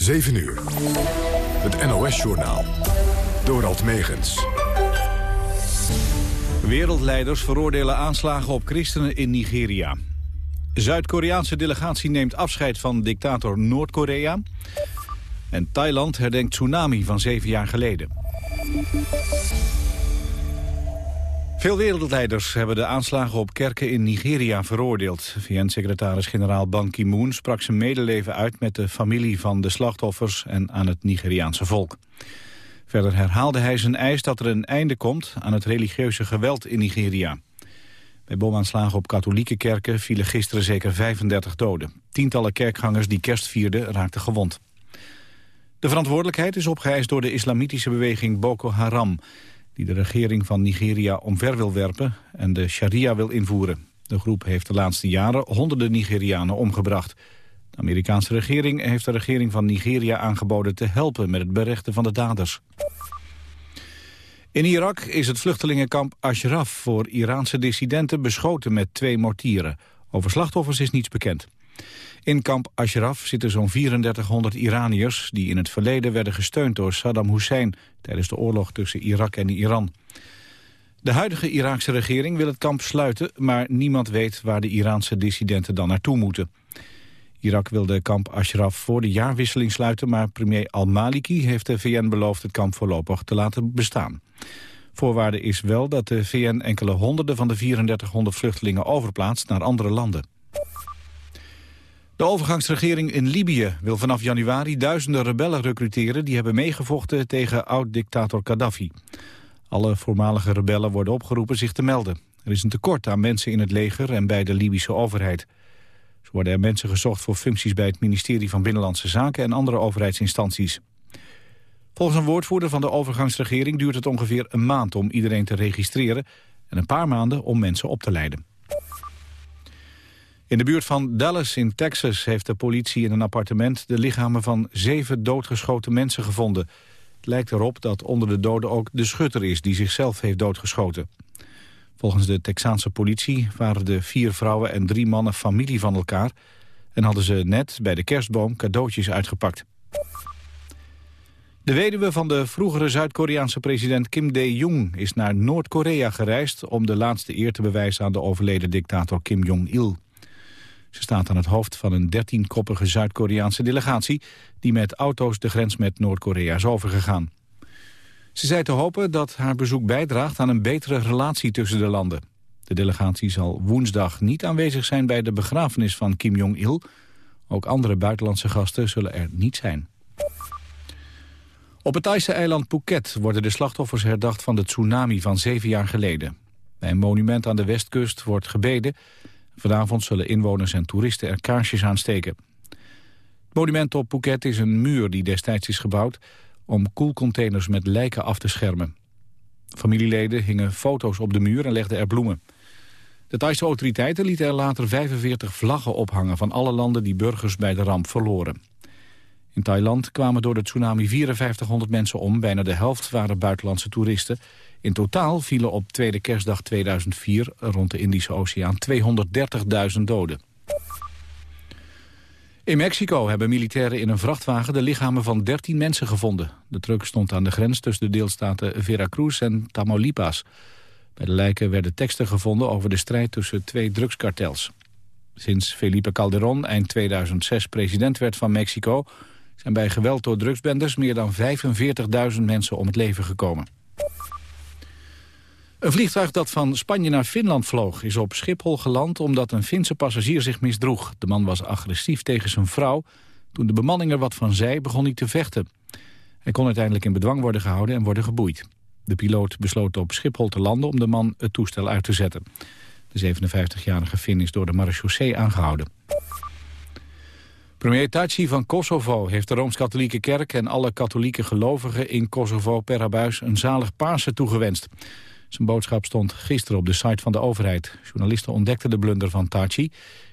7 uur. Het NOS-journaal. Dorald Megens. Wereldleiders veroordelen aanslagen op christenen in Nigeria. Zuid-Koreaanse delegatie neemt afscheid van dictator Noord-Korea. En Thailand herdenkt tsunami van zeven jaar geleden. Veel wereldleiders hebben de aanslagen op kerken in Nigeria veroordeeld. VN-secretaris-generaal Ban Ki-moon sprak zijn medeleven uit met de familie van de slachtoffers en aan het Nigeriaanse volk. Verder herhaalde hij zijn eis dat er een einde komt aan het religieuze geweld in Nigeria. Bij bomaanslagen op katholieke kerken vielen gisteren zeker 35 doden. Tientallen kerkgangers die kerst vierden raakten gewond. De verantwoordelijkheid is opgeëist door de islamitische beweging Boko Haram die de regering van Nigeria omver wil werpen en de sharia wil invoeren. De groep heeft de laatste jaren honderden Nigerianen omgebracht. De Amerikaanse regering heeft de regering van Nigeria aangeboden te helpen met het berechten van de daders. In Irak is het vluchtelingenkamp Ashraf voor Iraanse dissidenten beschoten met twee mortieren. Over slachtoffers is niets bekend. In kamp Ashraf zitten zo'n 3400 Iraniërs... die in het verleden werden gesteund door Saddam Hussein... tijdens de oorlog tussen Irak en Iran. De huidige Iraakse regering wil het kamp sluiten... maar niemand weet waar de Iraanse dissidenten dan naartoe moeten. Irak wil de kamp Ashraf voor de jaarwisseling sluiten... maar premier al-Maliki heeft de VN beloofd het kamp voorlopig te laten bestaan. Voorwaarde is wel dat de VN enkele honderden van de 3400 vluchtelingen overplaatst naar andere landen. De overgangsregering in Libië wil vanaf januari duizenden rebellen recruteren... die hebben meegevochten tegen oud-dictator Gaddafi. Alle voormalige rebellen worden opgeroepen zich te melden. Er is een tekort aan mensen in het leger en bij de Libische overheid. Zo worden er mensen gezocht voor functies bij het ministerie van Binnenlandse Zaken... en andere overheidsinstanties. Volgens een woordvoerder van de overgangsregering duurt het ongeveer een maand om iedereen te registreren... en een paar maanden om mensen op te leiden. In de buurt van Dallas in Texas heeft de politie in een appartement... de lichamen van zeven doodgeschoten mensen gevonden. Het lijkt erop dat onder de doden ook de schutter is... die zichzelf heeft doodgeschoten. Volgens de Texaanse politie waren de vier vrouwen en drie mannen familie van elkaar... en hadden ze net bij de kerstboom cadeautjes uitgepakt. De weduwe van de vroegere Zuid-Koreaanse president Kim Dae-jung... is naar Noord-Korea gereisd om de laatste eer te bewijzen... aan de overleden dictator Kim Jong-il. Ze staat aan het hoofd van een dertienkoppige Zuid-Koreaanse delegatie... die met auto's de grens met Noord-Korea is overgegaan. Ze zei te hopen dat haar bezoek bijdraagt aan een betere relatie tussen de landen. De delegatie zal woensdag niet aanwezig zijn bij de begrafenis van Kim Jong-il. Ook andere buitenlandse gasten zullen er niet zijn. Op het Thaise eiland Phuket worden de slachtoffers herdacht van de tsunami van zeven jaar geleden. Bij een monument aan de westkust wordt gebeden Vanavond zullen inwoners en toeristen er kaarsjes aansteken. Het monument op Phuket is een muur die destijds is gebouwd... om koelcontainers met lijken af te schermen. Familieleden hingen foto's op de muur en legden er bloemen. De Thaise autoriteiten lieten er later 45 vlaggen ophangen... van alle landen die burgers bij de ramp verloren. In Thailand kwamen door de tsunami 5400 mensen om. Bijna de helft waren buitenlandse toeristen. In totaal vielen op tweede kerstdag 2004 rond de Indische Oceaan 230.000 doden. In Mexico hebben militairen in een vrachtwagen de lichamen van 13 mensen gevonden. De truck stond aan de grens tussen de deelstaten Veracruz en Tamaulipas. Bij de lijken werden teksten gevonden over de strijd tussen twee drugskartels. Sinds Felipe Calderón eind 2006 president werd van Mexico... zijn bij geweld door drugsbenders meer dan 45.000 mensen om het leven gekomen. Een vliegtuig dat van Spanje naar Finland vloog is op Schiphol geland omdat een Finse passagier zich misdroeg. De man was agressief tegen zijn vrouw. Toen de bemanning er wat van zei begon hij te vechten. Hij kon uiteindelijk in bedwang worden gehouden en worden geboeid. De piloot besloot op Schiphol te landen om de man het toestel uit te zetten. De 57-jarige Fin is door de marechaussee aangehouden. Premier Taci van Kosovo heeft de Rooms-Katholieke Kerk... en alle katholieke gelovigen in Kosovo per abuis een zalig Pasen toegewenst. Zijn boodschap stond gisteren op de site van de overheid. Journalisten ontdekten de blunder van Taci,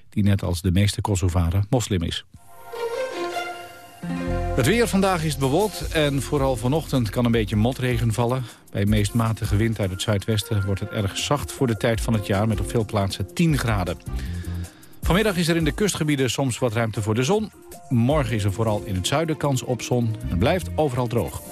die net als de meeste Kosovaren moslim is. Het weer vandaag is bewolkt en vooral vanochtend kan een beetje motregen vallen. Bij meest matige wind uit het zuidwesten wordt het erg zacht voor de tijd van het jaar... met op veel plaatsen 10 graden. Vanmiddag is er in de kustgebieden soms wat ruimte voor de zon. Morgen is er vooral in het zuiden kans op zon. Het blijft overal droog.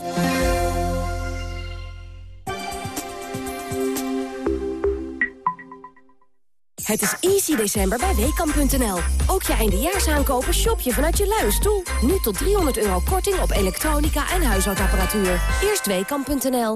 Het is easy december bij Weekamp.nl. Ook je eindejaarsaankopen shop je vanuit je luie stoel. Nu tot 300 euro korting op elektronica en huishoudapparatuur. Eerst Weekamp.nl.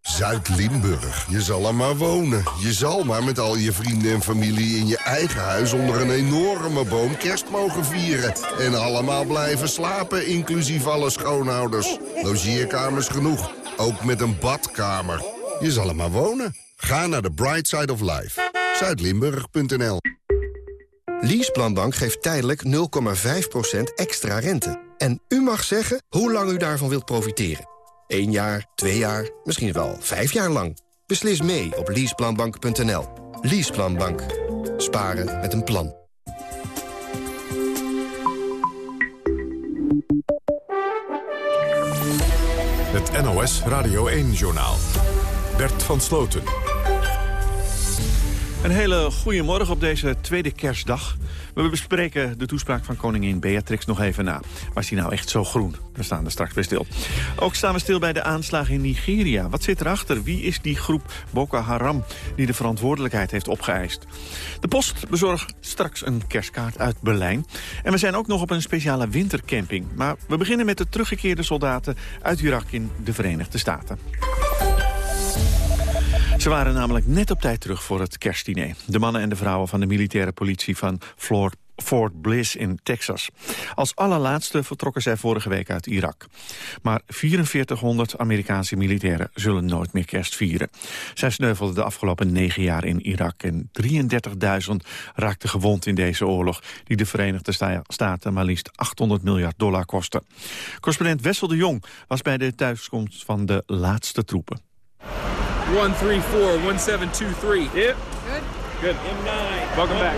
Zuid-Limburg. Je zal er maar wonen. Je zal maar met al je vrienden en familie in je eigen huis... onder een enorme boom kerst mogen vieren. En allemaal blijven slapen, inclusief alle schoonhouders. Logeerkamers genoeg. Ook met een badkamer. Je zal er maar wonen. Ga naar de Bright Side of Life. Zuidlimburg.nl Leaseplanbank geeft tijdelijk 0,5% extra rente. En u mag zeggen hoe lang u daarvan wilt profiteren. 1 jaar, 2 jaar, misschien wel 5 jaar lang. Beslis mee op leaseplanbank.nl. Leaseplanbank. Sparen met een plan. Het NOS Radio 1-journaal. Bert van Sloten. Een hele goede morgen op deze tweede kerstdag. We bespreken de toespraak van koningin Beatrix nog even na. Was die nou echt zo groen? We staan er straks weer stil. Ook staan we stil bij de aanslagen in Nigeria. Wat zit erachter? Wie is die groep Boko Haram die de verantwoordelijkheid heeft opgeëist? De post bezorgt straks een kerstkaart uit Berlijn. En we zijn ook nog op een speciale wintercamping. Maar we beginnen met de teruggekeerde soldaten uit Irak in de Verenigde Staten. Ze waren namelijk net op tijd terug voor het kerstdiner. De mannen en de vrouwen van de militaire politie van Fort Bliss in Texas. Als allerlaatste vertrokken zij vorige week uit Irak. Maar 4400 Amerikaanse militairen zullen nooit meer kerst vieren. Zij sneuvelden de afgelopen negen jaar in Irak... en 33.000 raakten gewond in deze oorlog... die de Verenigde Staten maar liefst 800 miljard dollar kostte. Correspondent Wessel de Jong was bij de thuiskomst van de laatste troepen. 134, 1723. Yep. Good. Good. M9. Welcome back.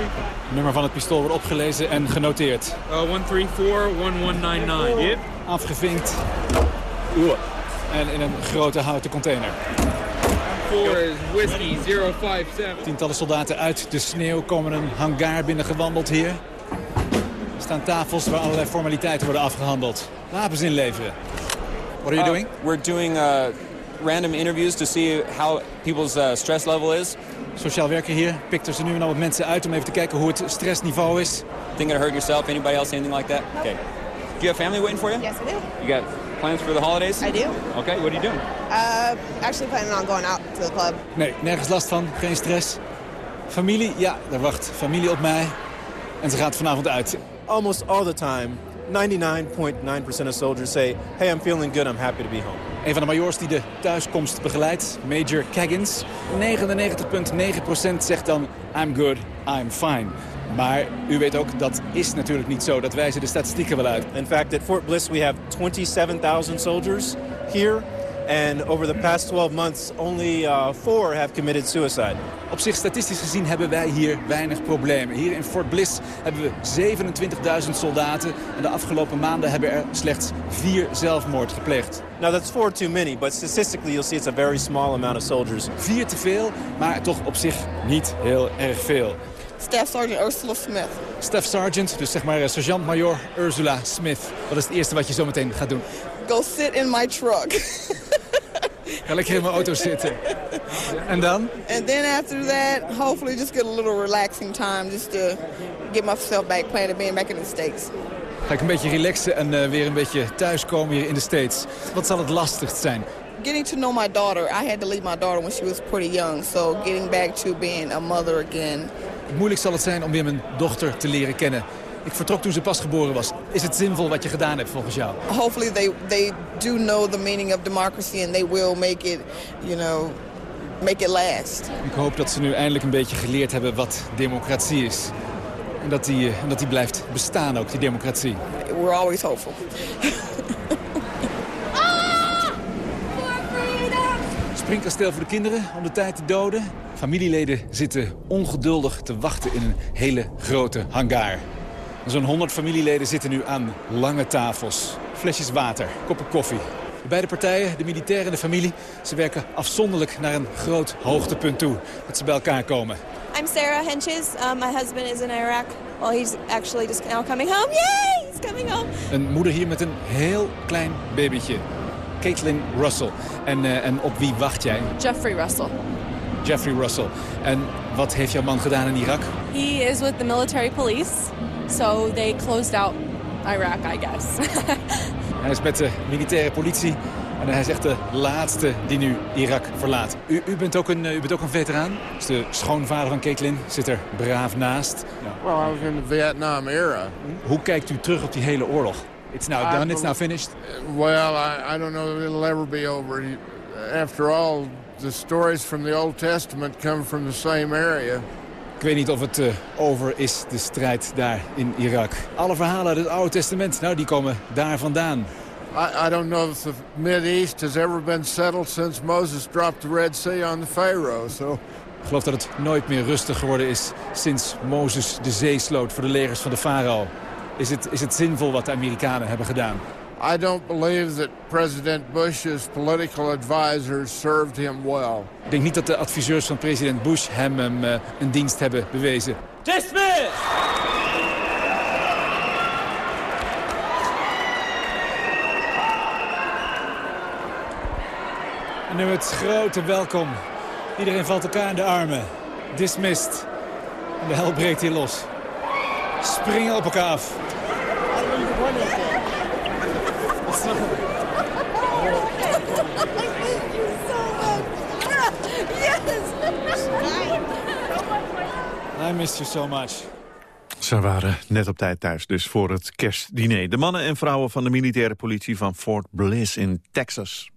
nummer van het pistool wordt opgelezen en genoteerd. Uh, 134, 1199. Yep. Afgevinkt. Oeh. En in een grote houten container. 4 is whiskey 057. Tientallen soldaten uit de sneeuw komen een hangar binnengewandeld hier. Er staan tafels waar allerlei formaliteiten worden afgehandeld. Wapens inleveren. What are you uh, doing? We're doing... Uh random interviews to see how people's uh, stress level is. Sociaal werker hier pikt er ze nu en dan wat mensen uit om even te kijken hoe het stressniveau is. Think it hurt yourself? Anybody else anything like that? Okay. Do you have family waiting for you? Yes, I do. You got plans for the holidays? I do. Okay, what are you doing? Uh, actually planning on going out to the club. Nee, nergens last van, geen stress. Familie, ja, daar wacht familie op mij. En ze gaat vanavond uit. Almost all the time, 99.9% of soldiers say, hey, I'm feeling good, I'm happy to be home. Een van de majors die de thuiskomst begeleidt, Major Kaggins. 99,9% zegt dan, I'm good, I'm fine. Maar u weet ook, dat is natuurlijk niet zo. Dat wijzen de statistieken wel uit. In fact, at Fort Bliss we have 27,000 soldiers here. And over the past 12 months, only uh, four have committed suicide. Op zich, statistisch gezien, hebben wij hier weinig problemen. Hier in Fort Bliss hebben we 27.000 soldaten. En de afgelopen maanden hebben er slechts vier zelfmoord gepleegd. Now that's four too many, but statistically you'll see it's a very small amount of soldiers. Vier te veel, maar toch op zich niet heel erg veel. Staff Sergeant Ursula Smith. Staff Sergeant, dus zeg maar eh, sergeant-major Ursula Smith. Wat is het eerste wat je zo meteen gaat doen? Go sit in my truck. Ga lekker in mijn auto zitten. En dan? And then after that, hopefully just get a little relaxing time just to get myself back planted being back in the States. Ga ik een beetje relaxen en uh, weer een beetje thuiskomen hier in de States. Wat zal het lastigst zijn? Getting to know my daughter. I had to leave my daughter when she was pretty young. So getting back to being a mother again. Moeilijk zal het zijn om weer mijn dochter te leren kennen. Ik vertrok toen ze pas geboren was. Is het zinvol wat je gedaan hebt volgens jou? Hopefully they, they do know the meaning of democracy and they will make it, you know, make it last. Ik hoop dat ze nu eindelijk een beetje geleerd hebben wat democratie is. En dat die, en dat die blijft bestaan ook, die democratie. We're always hopeful. Springkasteel voor de kinderen om de tijd te doden. Familieleden zitten ongeduldig te wachten in een hele grote hangar. Zo'n 100 familieleden zitten nu aan lange tafels. Flesjes water, koppen koffie. De beide partijen, de militair en de familie, ze werken afzonderlijk naar een groot hoogtepunt toe. Dat ze bij elkaar komen. I'm Sarah Henches. Um, my husband is in Iraq. Well, he's actually just now coming home. Yay! coming home. Een moeder hier met een heel klein babytje. Caitlin Russell. En, uh, en op wie wacht jij? Jeffrey Russell. Jeffrey Russell. En wat heeft jouw man gedaan in Irak? He is with the military police. So they closed out Iraq, I guess. hij is met de militaire politie. En hij is echt de laatste die nu Irak verlaat. U, u, bent, ook een, u bent ook een veteraan. Dus de schoonvader van Caitlin zit er braaf naast. Well, I was in the Vietnam era. Hoe kijkt u terug op die hele oorlog? It's now done, it's now finished? Well, I, I don't know that it'll ever be over. After all, the stories from the Old Testament come from the same area. Ik weet niet of het uh, over is, de strijd daar in Irak. Alle verhalen uit het Oude Testament, nou, die komen daar vandaan. I, I don't know if the Mid-East has ever been settled since Moses dropped the Red Sea on the Pharaoh, so... Ik geloof dat het nooit meer rustig geworden is sinds Mozes de zee sloot voor de legers van de farao. Is het, is het zinvol wat de Amerikanen hebben gedaan? I don't believe that President Bush's political advisors served him well. Ik denk niet dat de adviseurs van president Bush hem, hem uh, een dienst hebben bewezen. Dismiss! En nu het grote welkom. Iedereen valt elkaar in de armen. Dismissed. En de hel breekt hier los. Springen op elkaar af. I missed you so much. Ze waren net op tijd thuis, dus voor het kerstdiner. De mannen en vrouwen van de militaire politie van Fort Bliss in Texas.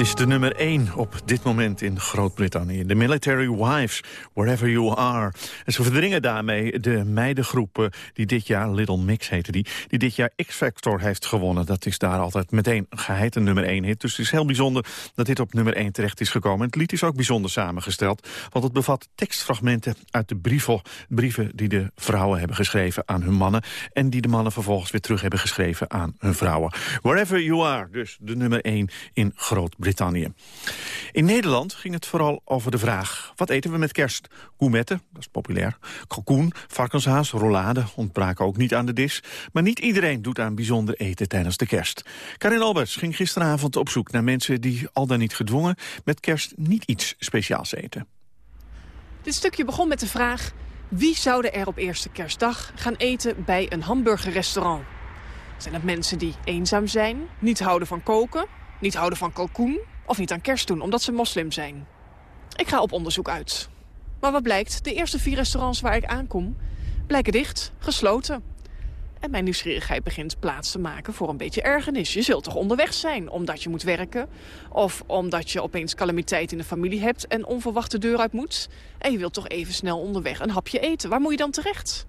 Het is de nummer 1 op dit moment in Groot-Brittannië. De Military Wives, Wherever You Are. En ze verdringen daarmee de meidengroep die dit jaar, Little Mix heette die... die dit jaar X-Factor heeft gewonnen. Dat is daar altijd meteen geheid een nummer 1 hit. Dus het is heel bijzonder dat dit op nummer 1 terecht is gekomen. Het lied is ook bijzonder samengesteld. Want het bevat tekstfragmenten uit de brieven, brieven die de vrouwen hebben geschreven aan hun mannen... en die de mannen vervolgens weer terug hebben geschreven aan hun vrouwen. Wherever You Are, dus de nummer 1 in Groot-Brittannië. In Nederland ging het vooral over de vraag... wat eten we met kerst? Gourmetten, dat is populair. Kalkoen, varkenshaas, rollade ontbraken ook niet aan de dis. Maar niet iedereen doet aan bijzonder eten tijdens de kerst. Karin Alberts ging gisteravond op zoek naar mensen... die al dan niet gedwongen met kerst niet iets speciaals eten. Dit stukje begon met de vraag... wie zouden er op eerste kerstdag gaan eten bij een hamburgerrestaurant? Zijn dat mensen die eenzaam zijn, niet houden van koken niet houden van kalkoen of niet aan kerst doen, omdat ze moslim zijn. Ik ga op onderzoek uit. Maar wat blijkt, de eerste vier restaurants waar ik aankom... blijken dicht, gesloten. En mijn nieuwsgierigheid begint plaats te maken voor een beetje ergernis. Je zult toch onderweg zijn, omdat je moet werken... of omdat je opeens calamiteit in de familie hebt... en onverwacht de deur uit moet. En je wilt toch even snel onderweg een hapje eten. Waar moet je dan terecht?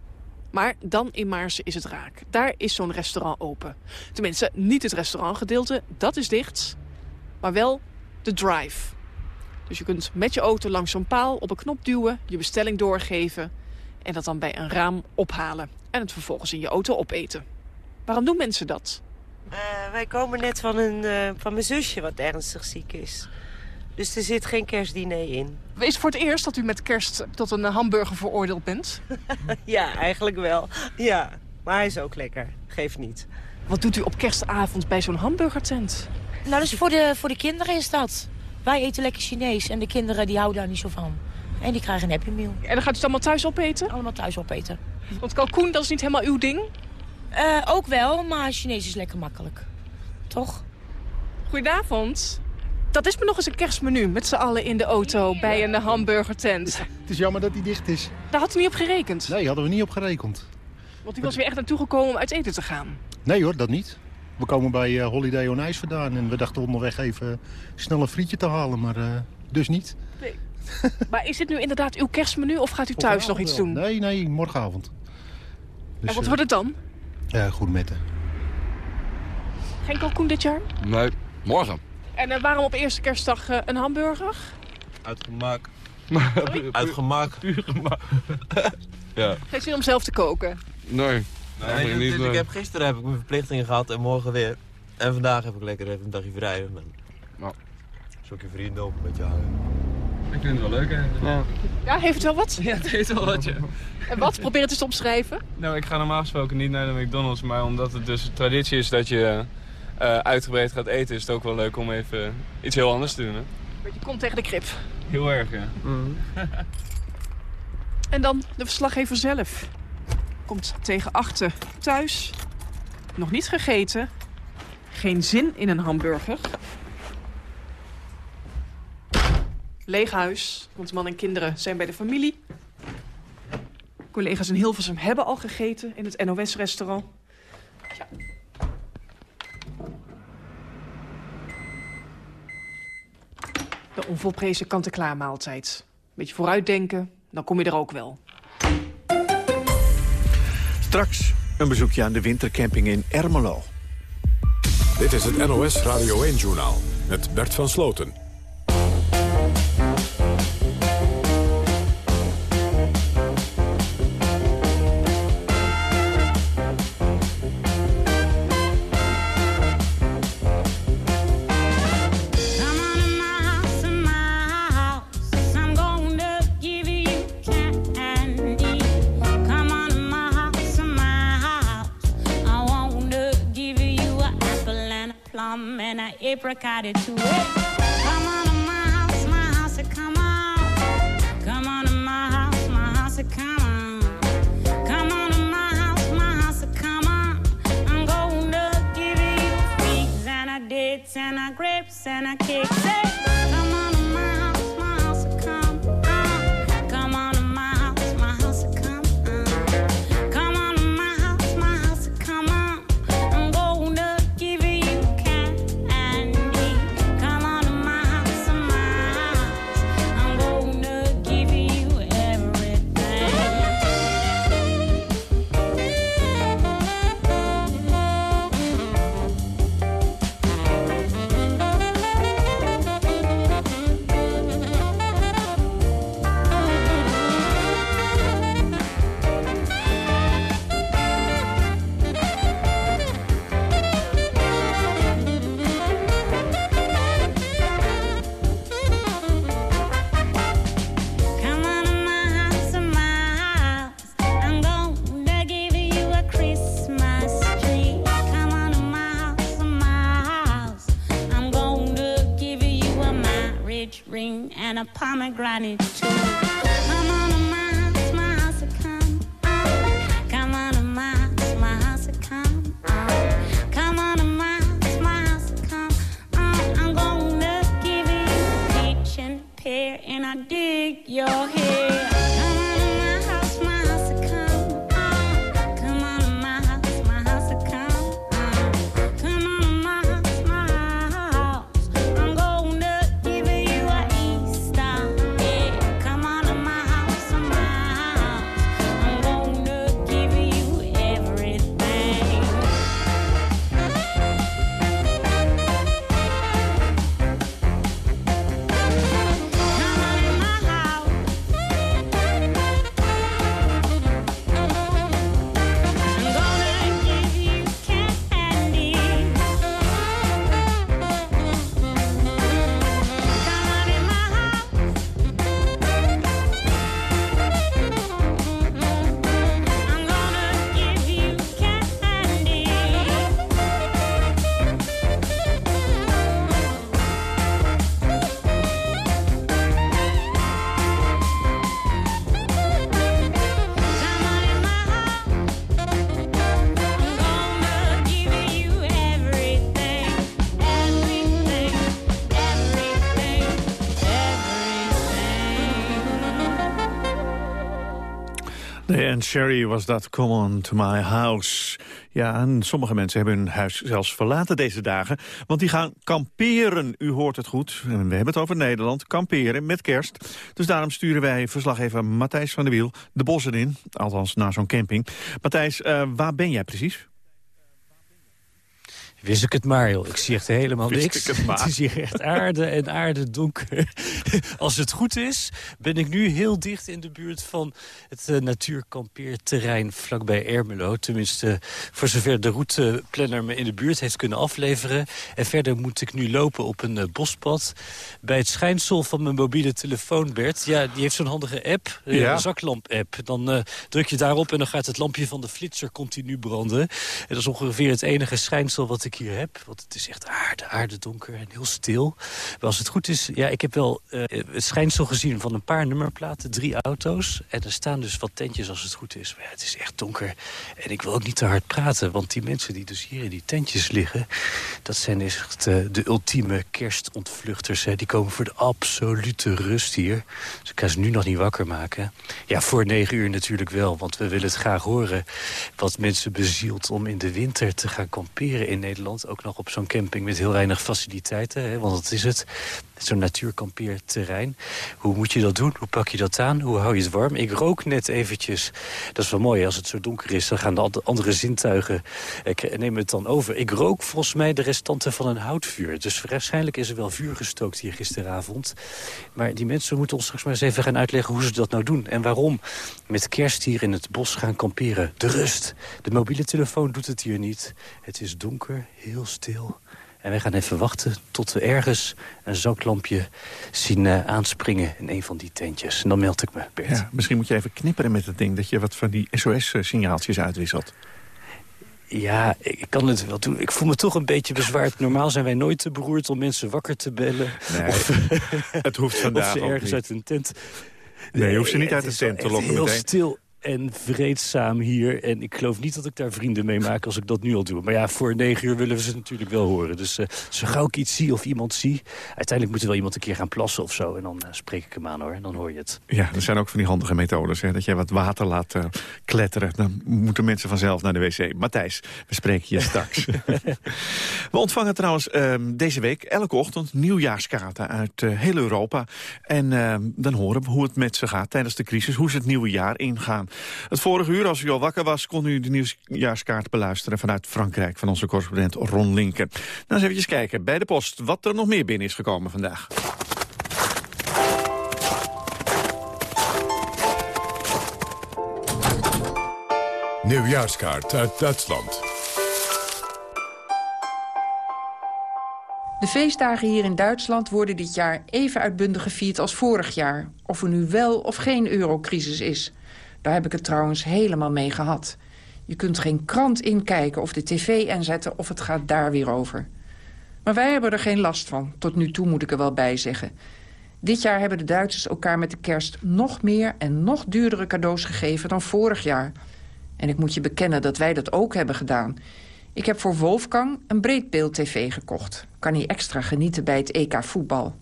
Maar dan in Maarsen is het raak. Daar is zo'n restaurant open. Tenminste, niet het restaurantgedeelte, dat is dicht. Maar wel de drive. Dus je kunt met je auto langs zo'n paal op een knop duwen, je bestelling doorgeven... en dat dan bij een raam ophalen. En het vervolgens in je auto opeten. Waarom doen mensen dat? Uh, wij komen net van, een, uh, van mijn zusje wat ernstig ziek is. Dus er zit geen kerstdiner in. Is het voor het eerst dat u met kerst tot een hamburger veroordeeld bent? ja, eigenlijk wel. Ja, maar hij is ook lekker. Geeft niet. Wat doet u op kerstavond bij zo'n hamburgertent? Nou, dus voor de, voor de kinderen is dat. Wij eten lekker Chinees en de kinderen die houden daar niet zo van. En die krijgen een Happy Meal. En dan gaat u het allemaal thuis opeten? Allemaal thuis opeten. Want kalkoen, dat is niet helemaal uw ding? Uh, ook wel, maar Chinees is lekker makkelijk. Toch? Goedenavond. Dat is me nog eens een kerstmenu met z'n allen in de auto bij een hamburgertent. Het is jammer dat die dicht is. Daar had u niet op gerekend? Nee, hadden we niet op gerekend. Want u was weer echt naartoe gekomen om uit eten te gaan? Nee hoor, dat niet. We komen bij uh, Holiday on Ice vandaan en we dachten onderweg even snel een frietje te halen, maar uh, dus niet. Nee. maar is dit nu inderdaad uw kerstmenu of gaat u thuis nog iets doen? Nee, nee, morgenavond. Dus, en wat wordt het dan? Ja, goed metten. Geen kalkoen dit jaar? Nee, morgen. En uh, waarom op eerste kerstdag uh, een hamburger? Uitgemaakt. Uitgemaakt. Puur gemaakt. ja. Geen zin om zelf te koken? Nee. nee ik, niet, ik heb, gisteren heb ik mijn verplichtingen gehad en morgen weer. En vandaag heb ik lekker even een dagje vrij. En nou, zoek je vrienden op, een beetje hangen. Ik vind het wel leuk eigenlijk. Ja. ja, heeft het wel wat? Ja, het heeft wel wat, ja. En wat? Probeer het eens te omschrijven. Nou, ik ga normaal gesproken niet naar de McDonald's, maar omdat het dus traditie is dat je uh, uitgebreid gaat eten, is het ook wel leuk om even iets heel anders te doen. Hè? Beetje kont tegen de krip. Heel erg, ja. Mm. en dan de verslaggever zelf. Komt tegen achter thuis. Nog niet gegeten. Geen zin in een hamburger. Leeg huis, want man en kinderen zijn bij de familie. Collega's in Hilversum hebben al gegeten in het NOS-restaurant. Ja, De onvolprezen kant-en-klaar maaltijd. Beetje vooruitdenken, dan kom je er ook wel. Straks een bezoekje aan de wintercamping in Ermelo. Dit is het NOS Radio 1-journaal met Bert van Sloten. Apricot to it. Come on to my house, my house, come on. Come on to my house, my house, come on. Come on to my house, my house, come on. I'm gonna give you figs and a dates and a grapes and a cake. Say, a en Sherry was dat Come On To My House. Ja, en sommige mensen hebben hun huis zelfs verlaten deze dagen. Want die gaan kamperen, u hoort het goed. We hebben het over Nederland, kamperen met kerst. Dus daarom sturen wij verslaggever Matthijs van der Wiel de bossen in. Althans, naar zo'n camping. Matthijs, eh, waar ben jij precies? Wist ik het maar, joh. Ik zie echt helemaal Wist niks. ik het maar. is hier echt aarde en aarde donker. Als het goed is, ben ik nu heel dicht in de buurt van het eh, natuurkampeerterrein vlakbij Ermelo. Tenminste, voor zover de routeplanner me in de buurt heeft kunnen afleveren. En verder moet ik nu lopen op een eh, bospad. Bij het schijnsel van mijn mobiele telefoon, Bert. Ja, die heeft zo'n handige app, eh, Ja. een zaklamp-app. Dan druk je daarop en dan gaat het lampje van de flitser continu branden. En dat is ongeveer het enige schijnsel wat ik hier heb. Want het is echt aarde, aardedonker en heel stil. Maar als het goed is, ja, ik heb wel eh, het schijnsel gezien van een paar nummerplaten. Drie auto's. En er staan dus wat tentjes als het goed is. Maar het is echt donker. En ik wil ook niet te hard praten. Want die mensen die dus hier in die tentjes liggen... dat zijn dus echt eh, de ultieme kerstontvluchters. Hè. Die komen voor de absolute rust hier. Dus ik ga ze nu nog niet wakker maken. Ja, voor negen uur natuurlijk wel. Want we willen het graag horen wat mensen bezielt... om in de winter te gaan kamperen in Nederland. Ook nog op zo'n camping met heel weinig faciliteiten. Hè, want dat is het. Zo'n natuurkampeerterrein. Hoe moet je dat doen? Hoe pak je dat aan? Hoe hou je het warm? Ik rook net eventjes. Dat is wel mooi. Als het zo donker is, dan gaan de and- andere zintuigen eh, k- nemen het dan over. Ik rook volgens mij de restanten van een houtvuur. Dus waarschijnlijk is er wel vuur gestookt hier gisteravond. Maar die mensen moeten ons straks maar eens even gaan uitleggen hoe ze dat nou doen. En waarom met kerst hier in het bos gaan kamperen. De rust. De mobiele telefoon doet het hier niet. Het is donker, heel stil. En wij gaan even wachten tot we ergens een zaklampje zien eh, aanspringen in een van die tentjes. En dan meld ik me, Bert. Ja, misschien moet je even knipperen met het ding... dat je wat van die SOS-signaaltjes uitwisselt. Ja, ik kan het wel doen. Ik voel me toch een beetje bezwaard. Normaal zijn wij nooit te beroerd om mensen wakker te bellen. Nee, of, het hoeft vandaag of ze ergens niet. uit een tent... Nee, je hoeft ze niet uit de tent te lokken heel meteen. stil en vreedzaam hier. En ik geloof niet dat ik daar vrienden mee maak als ik dat nu al doe. Maar ja, voor negen uur willen we ze natuurlijk wel horen. Dus eh, zo gauw ik iets zie of iemand zie... uiteindelijk moet er wel iemand een keer gaan plassen of zo. En dan eh, spreek ik hem aan hoor. En dan hoor je het. Ja, er zijn ook van die handige methodes. Hè, dat je wat water laat eh, kletteren. Dan moeten mensen vanzelf naar de wc. Matthijs, we spreken je straks. we ontvangen trouwens ehm, deze week elke ochtend nieuwjaarskaarten uit heel Europa. En ehm, dan horen we hoe het met ze gaat tijdens de crisis. Hoe ze het nieuwe jaar ingaan. Het vorige uur, als u al wakker was, kon u de nieuwjaarskaart beluisteren vanuit Frankrijk van onze correspondent Ron Linken. Nou, eens even kijken bij de post wat er nog meer binnen is gekomen vandaag. Nieuwjaarskaart uit Duitsland. De feestdagen hier in Duitsland worden dit jaar even uitbundig gevierd als vorig jaar. Of er nu wel of geen eurocrisis is. Daar heb ik het trouwens helemaal mee gehad. Je kunt geen krant inkijken of de tv inzetten of het gaat daar weer over. Maar wij hebben er geen last van. Tot nu toe moet ik er wel bij zeggen. Dit jaar hebben de Duitsers elkaar met de kerst nog meer en nog duurdere cadeaus gegeven dan vorig jaar. En ik moet je bekennen dat wij dat ook hebben gedaan. Ik heb voor Wolfgang een breedbeeld-tv gekocht. Kan hij extra genieten bij het EK voetbal.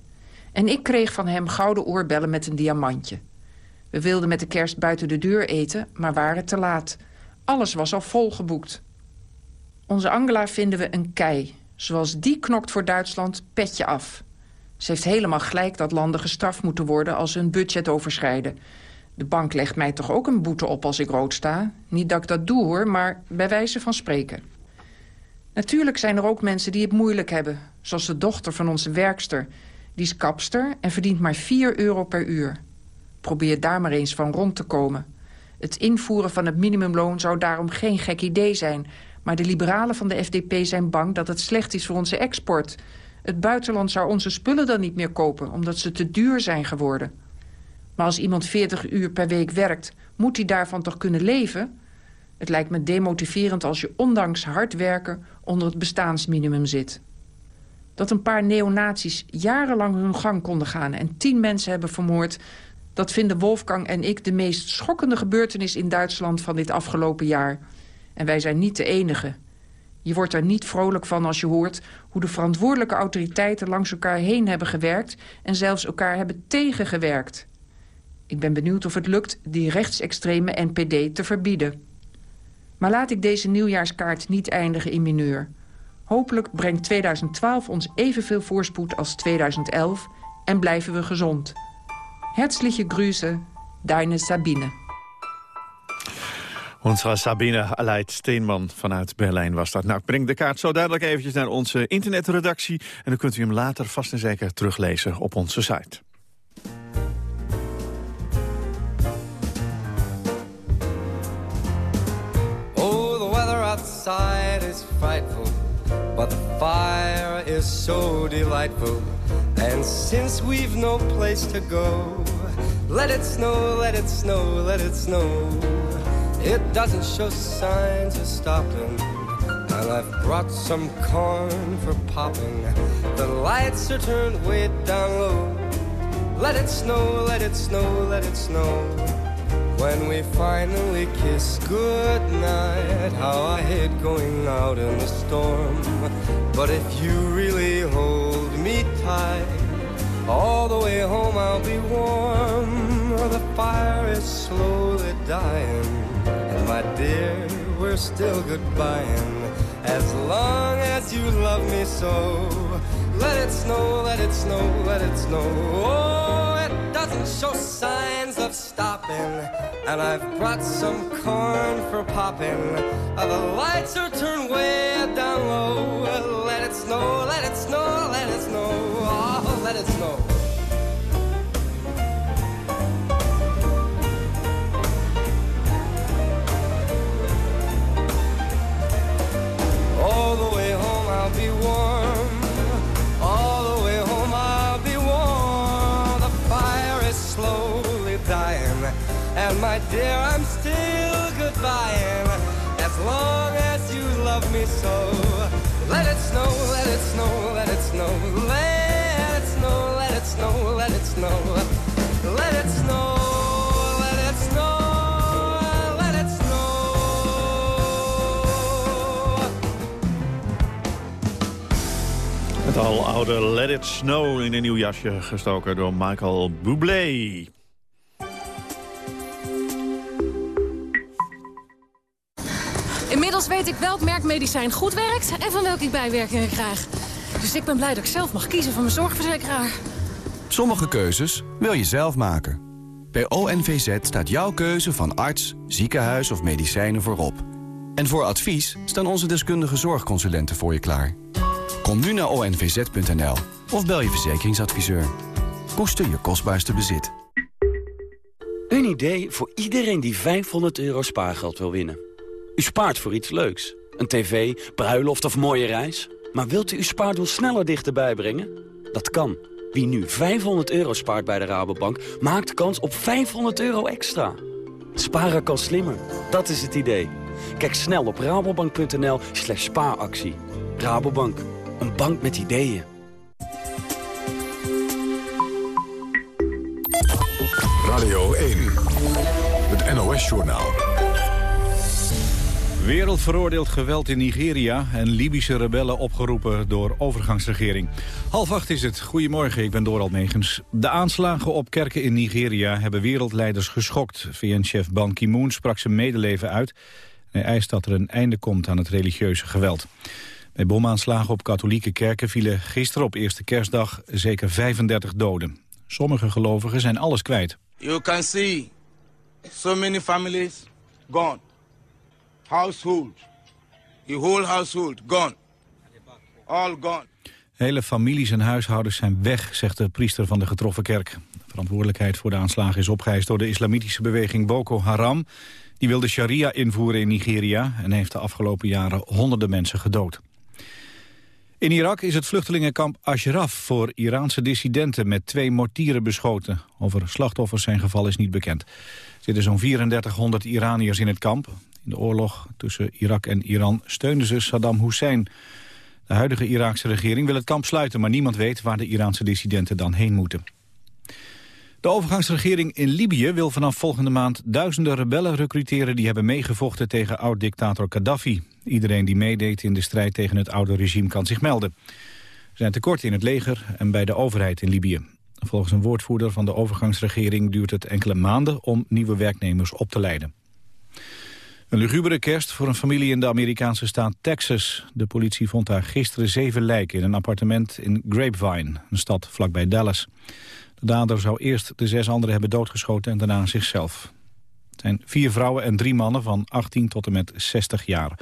En ik kreeg van hem gouden oorbellen met een diamantje. We wilden met de kerst buiten de deur eten, maar waren te laat. Alles was al vol geboekt. Onze Angela vinden we een kei. Zoals die knokt voor Duitsland, petje af. Ze heeft helemaal gelijk dat landen gestraft moeten worden als ze hun budget overschrijden. De bank legt mij toch ook een boete op als ik rood sta? Niet dat ik dat doe hoor, maar bij wijze van spreken. Natuurlijk zijn er ook mensen die het moeilijk hebben. Zoals de dochter van onze werkster. Die is kapster en verdient maar 4 euro per uur. Probeer daar maar eens van rond te komen. Het invoeren van het minimumloon zou daarom geen gek idee zijn... maar de liberalen van de FDP zijn bang dat het slecht is voor onze export. Het buitenland zou onze spullen dan niet meer kopen... omdat ze te duur zijn geworden. Maar als iemand 40 uur per week werkt... moet hij daarvan toch kunnen leven? Het lijkt me demotiverend als je ondanks hard werken... onder het bestaansminimum zit. Dat een paar neonazies jarenlang hun gang konden gaan... en tien mensen hebben vermoord... dat vinden Wolfgang en ik de meest schokkende gebeurtenis in Duitsland... van dit afgelopen jaar. En wij zijn niet de enige. Je wordt er niet vrolijk van als je hoort hoe de verantwoordelijke autoriteiten langs elkaar heen hebben gewerkt... en zelfs elkaar hebben tegengewerkt. Ik ben benieuwd of het lukt die rechtsextreme NPD te verbieden. Maar laat ik deze nieuwjaarskaart niet eindigen in mineur. Hopelijk brengt 2012 ons evenveel voorspoed als 2011 en blijven we gezond. Herzliche Grüße, deine Sabine. Onze Sabine Aleid Steenman vanuit Berlijn was dat. Nou, ik breng de kaart zo duidelijk eventjes naar onze internetredactie... en dan kunt u hem later vast en zeker teruglezen op onze site. Oh, the weather outside is frightful, is so delightful. And since we've no place to go, let it snow, let it snow, let it snow. It doesn't show signs of stopping. And I've brought some corn for popping. The lights are turned way down low. Let it snow, let it snow, let it snow. When we finally kiss goodnight, how I hate going out in the storm. But if you really hold me tight, all the way home I'll be warm. The fire is slowly dying, and my dear, we're still goodbying. As long as you love me so, let it snow, let it snow, let it snow. Oh, doesn't show signs of stopping. And I've brought some corn for popping. The lights are turned way down low. Let it snow, let it snow, let it snow. Oh, let it snow. Dear, I'm still goodbying. As long as you love me so. Let it snow. Let it snow, let it snow, let it snow. Let it snow, let it snow, let it snow. Het al oude Let It Snow in een nieuw jasje gestoken door Michael Bublé. Weet ik welk merk medicijn goed werkt en van welke ik bijwerkingen krijg. Dus ik ben blij dat ik zelf mag kiezen van mijn zorgverzekeraar. Sommige keuzes wil je zelf maken. Bij ONVZ staat jouw keuze van arts, ziekenhuis of medicijnen voorop. En voor advies staan onze deskundige zorgconsulenten voor je klaar. Kom nu naar onvz.nl of bel je verzekeringsadviseur. Koester je kostbaarste bezit. Een idee voor iedereen die 500 euro spaargeld wil winnen. U spaart voor iets leuks. Een tv, bruiloft of mooie reis. Maar wilt u uw spaardoel sneller dichterbij brengen? Dat kan. Wie nu 500 euro spaart bij de Rabobank, maakt kans op 500 euro extra. Sparen kan slimmer. Dat is het idee. Kijk snel op rabobank.nl slash spaaractie. Rabobank, een bank met ideeën. Radio 1. Het NOS-journaal. Wereld veroordeelt geweld in Nigeria en Libische rebellen opgeroepen door overgangsregering. Half acht is het. Goedemorgen, ik ben Doral Megens. De aanslagen op kerken in Nigeria hebben wereldleiders geschokt. VN-chef Ban Ki-moon sprak zijn medeleven uit. Hij eist dat er een einde komt aan het religieuze geweld. Bij bomaanslagen op katholieke kerken vielen gisteren op eerste kerstdag zeker 35 doden. Sommige gelovigen zijn alles kwijt. You can see so many families gone. Household. The whole household gone. All gone. Hele families en huishoudens zijn weg, zegt de priester van de getroffen kerk. De verantwoordelijkheid voor de aanslagen is opgeëist door de islamitische beweging Boko Haram. Die wil de sharia invoeren in Nigeria en heeft de afgelopen jaren honderden mensen gedood. In Irak is het vluchtelingenkamp Ashraf voor Iraanse dissidenten met twee mortieren beschoten. Over slachtoffers zijn geval is niet bekend. Er zitten zo'n 3400 Iraniërs in het kamp. In de oorlog tussen Irak en Iran steunden ze Saddam Hussein. De huidige Iraakse regering wil het kamp sluiten, maar niemand weet waar de Iraanse dissidenten dan heen moeten. De overgangsregering in Libië wil vanaf volgende maand duizenden rebellen recruteren die hebben meegevochten tegen oud-dictator Gaddafi. Iedereen die meedeed in de strijd tegen het oude regime kan zich melden. Er zijn tekorten in het leger en bij de overheid in Libië. Volgens een woordvoerder van de overgangsregering duurt het enkele maanden om nieuwe werknemers op te leiden. Een lugubere kerst voor een familie in de Amerikaanse staat Texas. De politie vond daar gisteren zeven lijken in een appartement in Grapevine, een stad vlakbij Dallas. De dader zou eerst de zes anderen hebben doodgeschoten en daarna zichzelf. Het zijn vier vrouwen en drie mannen van 18 tot en met 60 jaar.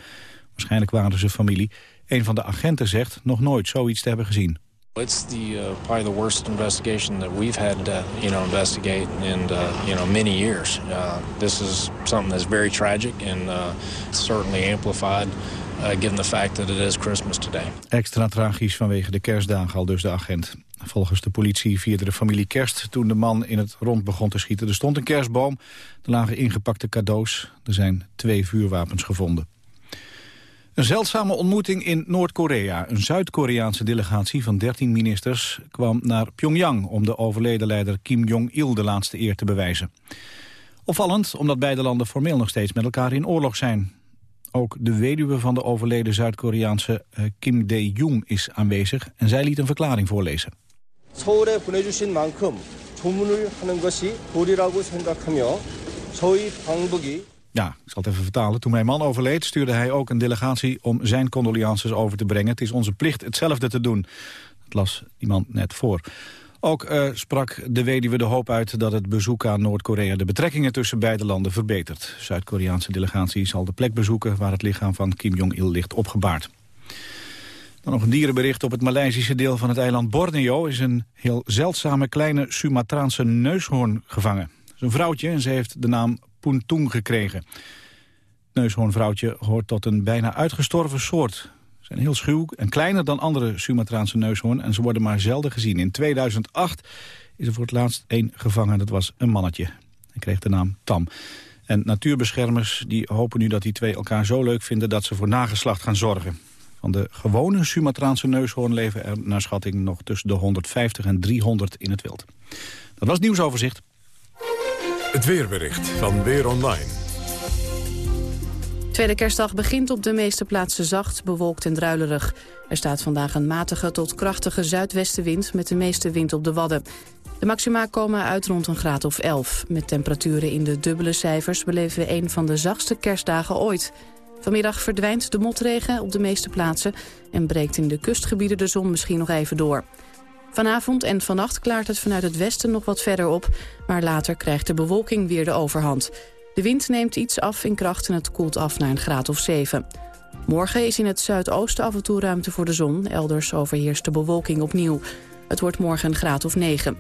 Waarschijnlijk waren ze familie. Een van de agenten zegt nog nooit zoiets te hebben gezien. It's the uh, probably the worst investigation that we've had to you know investigate in uh, you know many years. Uh, this is something that's very tragic and uh, certainly amplified uh, given the fact that it is Christmas today. Extra tragisch vanwege de kerstdagen al dus de agent. Volgens de politie vierde de familie kerst toen de man in het rond begon te schieten. Er stond een kerstboom, er lagen ingepakte cadeaus. Er zijn twee vuurwapens gevonden. Een zeldzame ontmoeting in Noord-Korea. Een Zuid-Koreaanse delegatie van 13 ministers kwam naar Pyongyang... om de overleden leider Kim Jong-il de laatste eer te bewijzen. Opvallend, omdat beide landen formeel nog steeds met elkaar in oorlog zijn. Ook de weduwe van de overleden Zuid-Koreaanse eh, Kim Dae-jung is aanwezig... en zij liet een verklaring voorlezen. 서울에 보내주신 만큼 조문을 하는 것이 도리라고 생각하며 저희 방북이 Ja, ik zal het even vertalen. Toen mijn man overleed stuurde hij ook een delegatie om zijn condolences over te brengen. Het is onze plicht hetzelfde te doen. Dat las die man net voor. Ook uh, sprak de weduwe de hoop uit dat het bezoek aan Noord-Korea... de betrekkingen tussen beide landen verbetert. De Zuid-Koreaanse delegatie zal de plek bezoeken... waar het lichaam van Kim Jong-il ligt opgebaard. Dan nog een dierenbericht op het Maleisische deel van het eiland Borneo... is een heel zeldzame kleine Sumatraanse neushoorn gevangen. Het is een vrouwtje en ze heeft de naam Puntung gekregen. Het neushoornvrouwtje hoort tot een bijna uitgestorven soort. Ze zijn heel schuw en kleiner dan andere Sumatraanse neushoorn... en ze worden maar zelden gezien. In 2008 is er voor het laatst één gevangen, dat was een mannetje. Hij kreeg de naam Tam. En natuurbeschermers die hopen nu dat die twee elkaar zo leuk vinden... dat ze voor nageslacht gaan zorgen. Van de gewone Sumatraanse neushoorn leven er naar schatting nog tussen de 150 en 300 in het wild. Dat was nieuwsoverzicht. Het weerbericht van Weer Online. Tweede kerstdag begint op de meeste plaatsen zacht, bewolkt en druilerig. Er staat vandaag een matige tot krachtige zuidwestenwind met de meeste wind op de Wadden. De maxima komen uit rond een graad of 11. Met temperaturen in de dubbele cijfers beleven we een van de zachtste kerstdagen ooit. Vanmiddag verdwijnt de motregen op de meeste plaatsen... en breekt in de kustgebieden de zon misschien nog even door. Vanavond en vannacht klaart het vanuit het westen nog wat verder op... maar later krijgt de bewolking weer de overhand. De wind neemt iets af in kracht en het koelt af naar een graad of 7. Morgen is in het zuidoosten af en toe ruimte voor de zon. Elders overheerst de bewolking opnieuw. Het wordt morgen een graad of 9.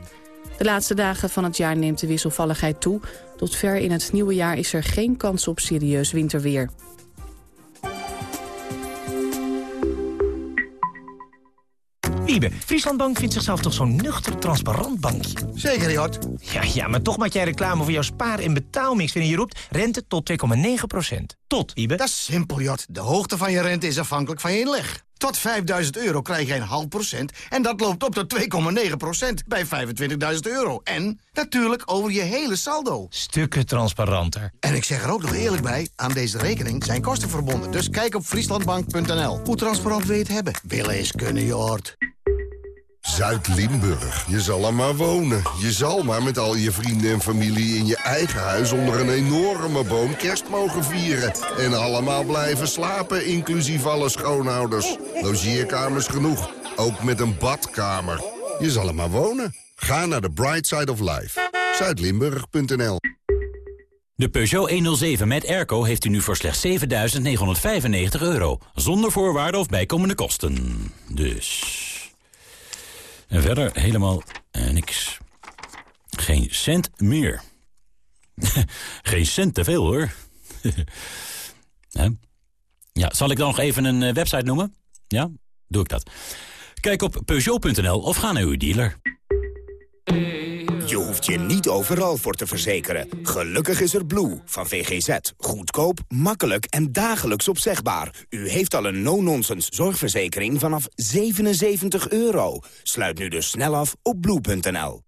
De laatste dagen van het jaar neemt de wisselvalligheid toe. Tot ver in het nieuwe jaar is er geen kans op serieus winterweer. Wiebe, Frieslandbank vindt zichzelf toch zo'n nuchter, transparant bankje? Zeker, Jort. Ja, ja, maar toch maak jij reclame voor jouw spaar- en betaalmix... wanneer je roept rente tot 2,9% Tot, Wiebe. Dat is simpel, Jort. De hoogte van je rente is afhankelijk van je inleg. Tot 5000 euro krijg je een half procent en dat loopt op tot 2,9 procent bij 25.000 euro. En natuurlijk over je hele saldo. Stukken transparanter. En ik zeg er ook nog eerlijk bij, aan deze rekening zijn kosten verbonden. Dus kijk op frieslandbank.nl. Hoe transparant wil je het hebben? Willen is kunnen, je hoort. Zuid-Limburg. Je zal er maar wonen. Je zal maar met al je vrienden en familie in je eigen huis... onder een enorme boom kerst mogen vieren. En allemaal blijven slapen, inclusief alle schoonouders. Logeerkamers genoeg, ook met een badkamer. Je zal er maar wonen. Ga naar de Bright Side of Life. Zuidlimburg.nl De Peugeot 107 met airco heeft u nu voor slechts 7.995 euro. Zonder voorwaarden of bijkomende kosten. Dus... En verder helemaal eh, niks. Geen cent meer. Geen cent te veel, hoor. Ja, zal ik dan nog even een eh, website noemen? Ja, doe ik dat. Kijk op Peugeot.nl of ga naar uw dealer. Je hoeft je niet overal voor te verzekeren. Gelukkig is er Blue van VGZ. Goedkoop, makkelijk en dagelijks opzegbaar. U heeft al een no-nonsense zorgverzekering vanaf 77 euro. Sluit nu dus snel af op blue.nl.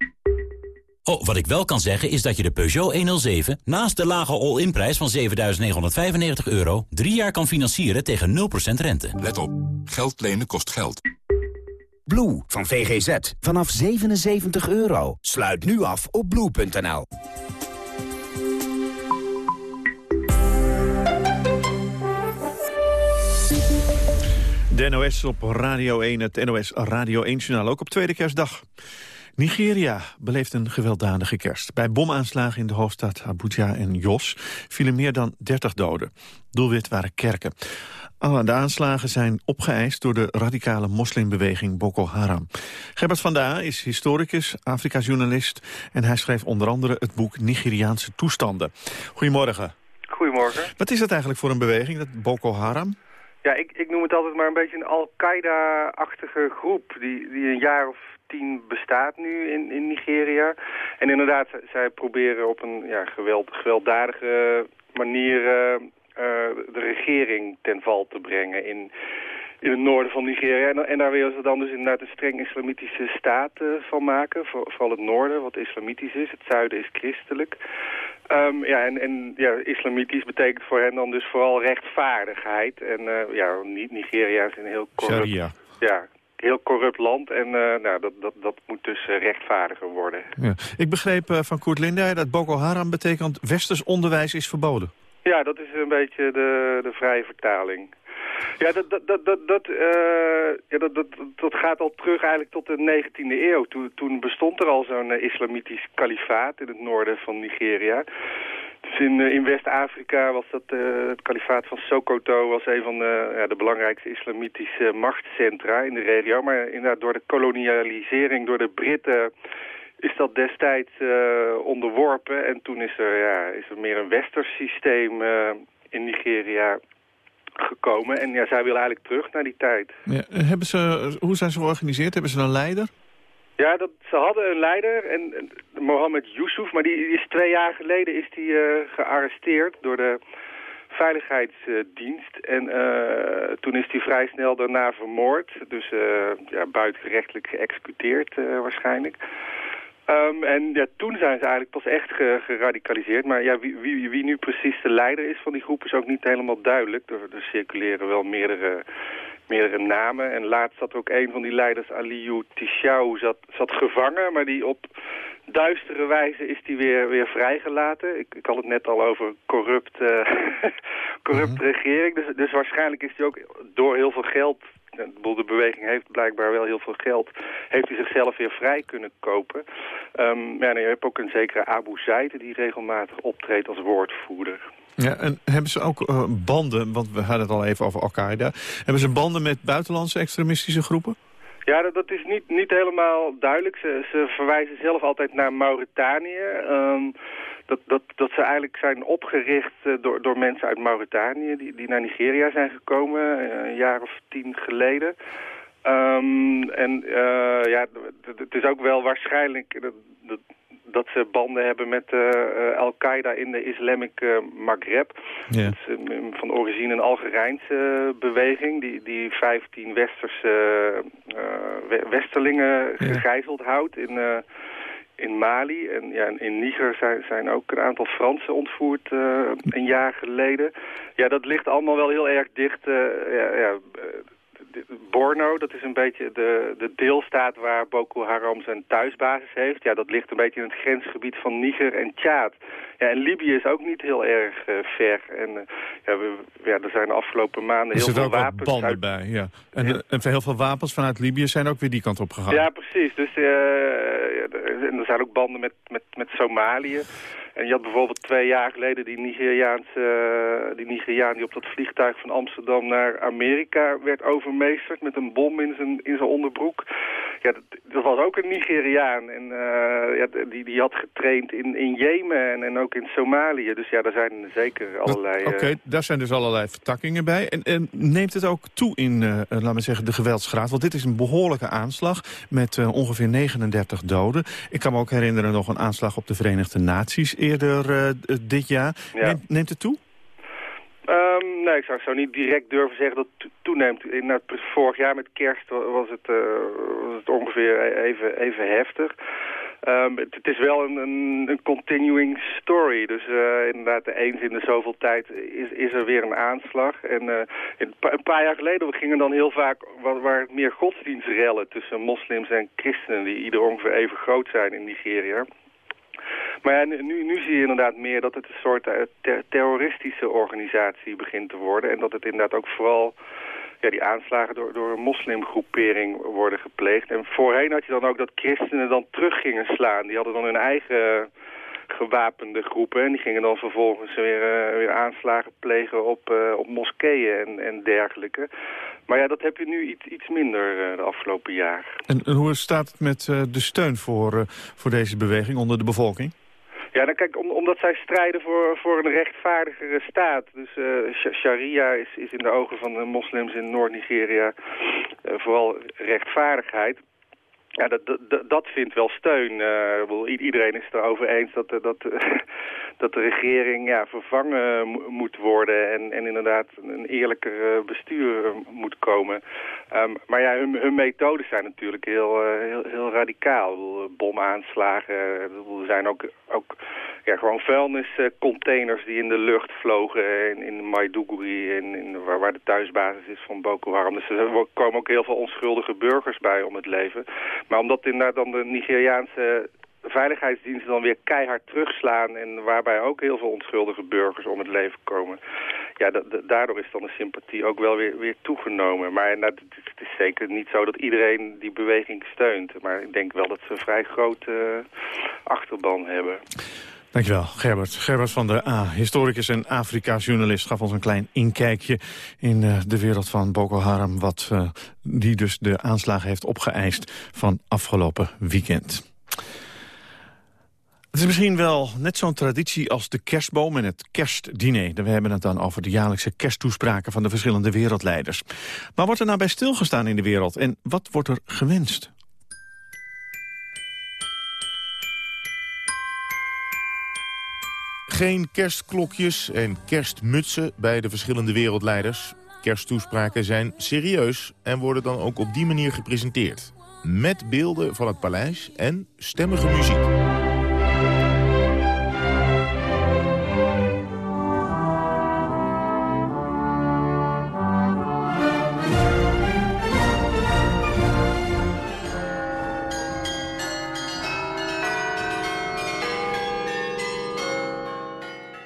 Oh, wat ik wel kan zeggen is dat je de Peugeot 107... naast de lage all-in-prijs van 7.995 euro... drie jaar kan financieren tegen 0% rente. Let op, geld lenen kost geld. Blue van VGZ vanaf 77 euro. Sluit nu af op blue.nl. De NOS op Radio 1, het NOS Radio 1-journaal, ook op tweede kerstdag. Nigeria beleeft een gewelddadige kerst. Bij bomaanslagen in de hoofdstad Abuja en Jos vielen meer dan 30 doden. Doelwit waren kerken. Ah, de aanslagen zijn opgeëist door de radicale moslimbeweging Boko Haram. Gerbert van Daa is historicus, Afrika-journalist... en hij schreef onder andere het boek Nigeriaanse toestanden. Goedemorgen. Goedemorgen. Wat is dat eigenlijk voor een beweging, dat Boko Haram? Ja, ik, ik noem het altijd maar een beetje een Al-Qaeda-achtige groep... Die, die een jaar of tien bestaat nu in, in Nigeria. En inderdaad, zij- proberen op een ja, geweld, gewelddadige manier... eh, de regering ten val te brengen in, in het noorden van Nigeria. En, en daar willen ze dan dus inderdaad een streng islamitische staat eh, van maken. Voor- vooral het noorden, wat islamitisch is. Het zuiden is christelijk. Ehm, ja, en, en ja, islamitisch betekent voor hen dan dus vooral rechtvaardigheid. En eh, ja, Ni- Nigeria is een heel corrupt, Sharia. ja, heel corrupt land. En eh, nou, dat, dat, dat moet dus eh, rechtvaardiger worden. Ja. Ik begreep eh, van Koert Lindij dat Boko Haram betekent... westers onderwijs is verboden. Ja, dat is een beetje de, de vrije vertaling. Ja, dat, dat, dat, dat, eh, ja, dat, dat, dat gaat al terug eigenlijk tot de 19e eeuw. Toen, toen bestond er al zo'n eh, islamitisch kalifaat in het noorden van Nigeria. Dus in, eh, in West-Afrika was dat het kalifaat van Sokoto was een van de, de belangrijkste islamitische machtscentra in de regio. Maar inderdaad door de kolonialisering, door de Britten is dat destijds eh, onderworpen. En toen is er, ja, is er meer een westers systeem eh, in Nigeria gekomen. En ja, zij willen eigenlijk terug naar die tijd. Ja, hebben ze, hoe zijn ze georganiseerd? Hebben ze een leider? Ja, dat, ze hadden een leider, en, en Mohammed Yusuf, maar die, die is twee jaar geleden is die, eh, gearresteerd door de veiligheidsdienst. En toen is hij vrij snel daarna vermoord, dus eh, ja, buitengerechtelijk geëxecuteerd waarschijnlijk. Ehm, en ja, toen zijn ze eigenlijk pas echt ge- geradicaliseerd. Maar ja, wie, wie, wie nu precies de leider is van die groep is ook niet helemaal duidelijk. Er, er circuleren wel meerdere, meerdere namen. En laatst zat ook een van die leiders, Aliou Tishau, zat, zat gevangen. Maar die op duistere wijze is die weer, weer vrijgelaten. Ik, ik had het net al over corrupt, eh, corrupte regering. Dus, dus waarschijnlijk is die ook door heel veel geld... De beweging heeft blijkbaar wel heel veel geld. Heeft hij zichzelf weer vrij kunnen kopen. Ehm, ja, je hebt ook een zekere Abu Zaid die regelmatig optreedt als woordvoerder. Ja, en hebben ze ook eh, banden, want we hadden het al even over Al-Qaeda... hebben ze banden met buitenlandse extremistische groepen? Ja, dat, dat is niet, niet helemaal duidelijk. Ze, ze verwijzen zelf altijd naar Mauritanië. Ehm, dat, dat, dat ze eigenlijk zijn opgericht eh, door, door mensen uit Mauritanië... Die, die naar Nigeria zijn gekomen eh, een jaar of tien geleden. Ehm, en eh, ja, het is ook wel waarschijnlijk... Dat, dat, dat ze banden hebben met Al-Qaeda in de Islamic Maghreb. Ja. Dat is van origine een Algerijnse beweging die, die 15 westerse we- westerlingen gegijzeld houdt in, in Mali. En ja, in Niger zijn, zijn ook een aantal Fransen ontvoerd eh, een jaar geleden. Ja, dat ligt allemaal wel heel erg dicht. eh, ja, ja, eh, Borno, dat is een beetje de, de deelstaat waar Boko Haram zijn thuisbasis heeft. Ja, dat ligt een beetje in het grensgebied van Niger en Tjaad. Ja, en Libië is ook niet heel erg eh, ver. En eh, ja, we, ja, er zijn de afgelopen maanden Er heel veel wapens banden uit bij, ja. En, de- en heel veel wapens vanuit Libië zijn ook weer die kant op gegaan. Ja, precies. Dus eh, ja, er en er zijn ook banden met, met, met Somalië. En je had bijvoorbeeld twee jaar geleden die Nigeriaanse, eh, die Nigeriaan die op dat vliegtuig van Amsterdam naar Amerika werd overmeesterd met een bom in zijn, in zijn onderbroek. Ja, dat, dat was ook een Nigeriaan en eh, ja, die, die had getraind in, in Jemen en, en ook in Somalië. Dus ja, daar zijn zeker allerlei... Oké, eh, daar zijn dus allerlei vertakkingen bij. En, en neemt het ook toe in, eh, eh, laten we zeggen, de geweldsgraad? Want dit is een behoorlijke aanslag met ongeveer 39 doden. Ik kan me ook herinneren nog een aanslag op de Verenigde Naties eerder dit jaar. Ja. Neemt, neemt het toe? Nee, ik zou zo niet direct durven zeggen dat het to- toeneemt. In het, vorig jaar met kerst wa- was het, eh, was het ongeveer e- even, even heftig. Ehm, het, is wel een, een, continuing story. Dus eh, inderdaad, eens in de zoveel tijd is, is er weer een aanslag. En eh, een, pa- een paar jaar geleden gingen dan heel vaak waar, waar meer godsdienstrellen tussen moslims en christenen... die ieder ongeveer even groot zijn in Nigeria. Maar ja, nu, nu zie je inderdaad meer dat het een soort eh, ter- terroristische organisatie begint te worden. En dat het inderdaad ook vooral ja, die aanslagen door, door een moslimgroepering worden gepleegd. En voorheen had je dan ook dat christenen dan terug gingen slaan. Die hadden dan hun eigen gewapende groepen. En die gingen dan vervolgens weer, eh, weer aanslagen plegen op, eh, op moskeeën en, en dergelijke. Maar ja, dat heb je nu iets, iets minder eh, de afgelopen jaar. En, en hoe staat het met de steun voor, voor deze beweging onder de bevolking? Ja, nou kijk, om, omdat zij strijden voor, voor een rechtvaardigere staat. Dus sh- sharia is, is in de ogen van de moslims in Noord-Nigeria vooral rechtvaardigheid. Ja, dat, dat, dat vindt wel steun. Eh, i- iedereen is het erover eens dat, de- dat, dat de regering ja, vervangen mo- moet worden en, en inderdaad een eerlijker eh, bestuur eh, moet komen. Ehm, maar ja, hun, hun methodes zijn natuurlijk heel, eh, heel, heel radicaal. Bomaanslagen, er zijn ook, ook ja, gewoon vuilniscontainers die in de lucht vlogen in, in Maiduguri, in, in, waar, waar de thuisbasis is van Boko Haram. Dus er komen ook heel veel onschuldige burgers bij om het leven. Maar omdat inderdaad dan de Nigeriaanse veiligheidsdiensten dan weer keihard terugslaan... en waarbij ook heel veel onschuldige burgers om het leven komen... ja, da- da- daardoor is dan de sympathie ook wel weer, weer toegenomen. Maar nou, het, is, het is zeker niet zo dat iedereen die beweging steunt. Maar ik denk wel dat ze een vrij grote eh, achterban hebben. Dankjewel, Gerbert. Gerbert van der A, historicus en Afrika-journalist... gaf ons een klein inkijkje in eh, de wereld van Boko Haram... Wat, eh, die dus de aanslagen heeft opgeëist van afgelopen weekend. Het is misschien wel net zo'n traditie als de kerstboom en het kerstdiner. We hebben het dan over de jaarlijkse kersttoespraken van de verschillende wereldleiders. Maar wordt er nou bij stilgestaan in de wereld en wat wordt er gewenst? Geen kerstklokjes en kerstmutsen bij de verschillende wereldleiders. Kersttoespraken zijn serieus en worden dan ook op die manier gepresenteerd. Met beelden van het paleis en stemmige muziek.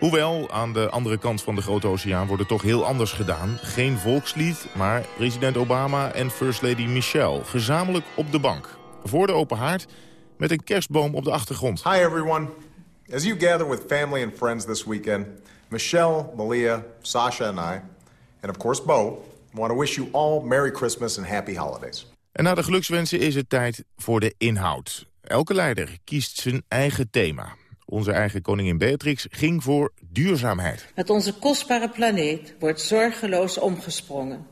Hoewel, aan de andere kant van de Grote Oceaan wordt het toch heel anders gedaan. Geen volkslied, maar president Obama en First Lady Michelle... gezamenlijk op de bank. Voor de open haard met een kerstboom op de achtergrond. Hi, everyone. As you gather with family and friends this weekend, Michelle, Malia, Sasha, and I, and of course Bo, want to wish you all Merry Christmas and Happy Holidays. En na de gelukswensen is het tijd voor de inhoud. Elke leider kiest zijn eigen thema. Onze eigen koningin Beatrix ging voor duurzaamheid. Met onze kostbare planeet wordt zorgeloos omgesprongen.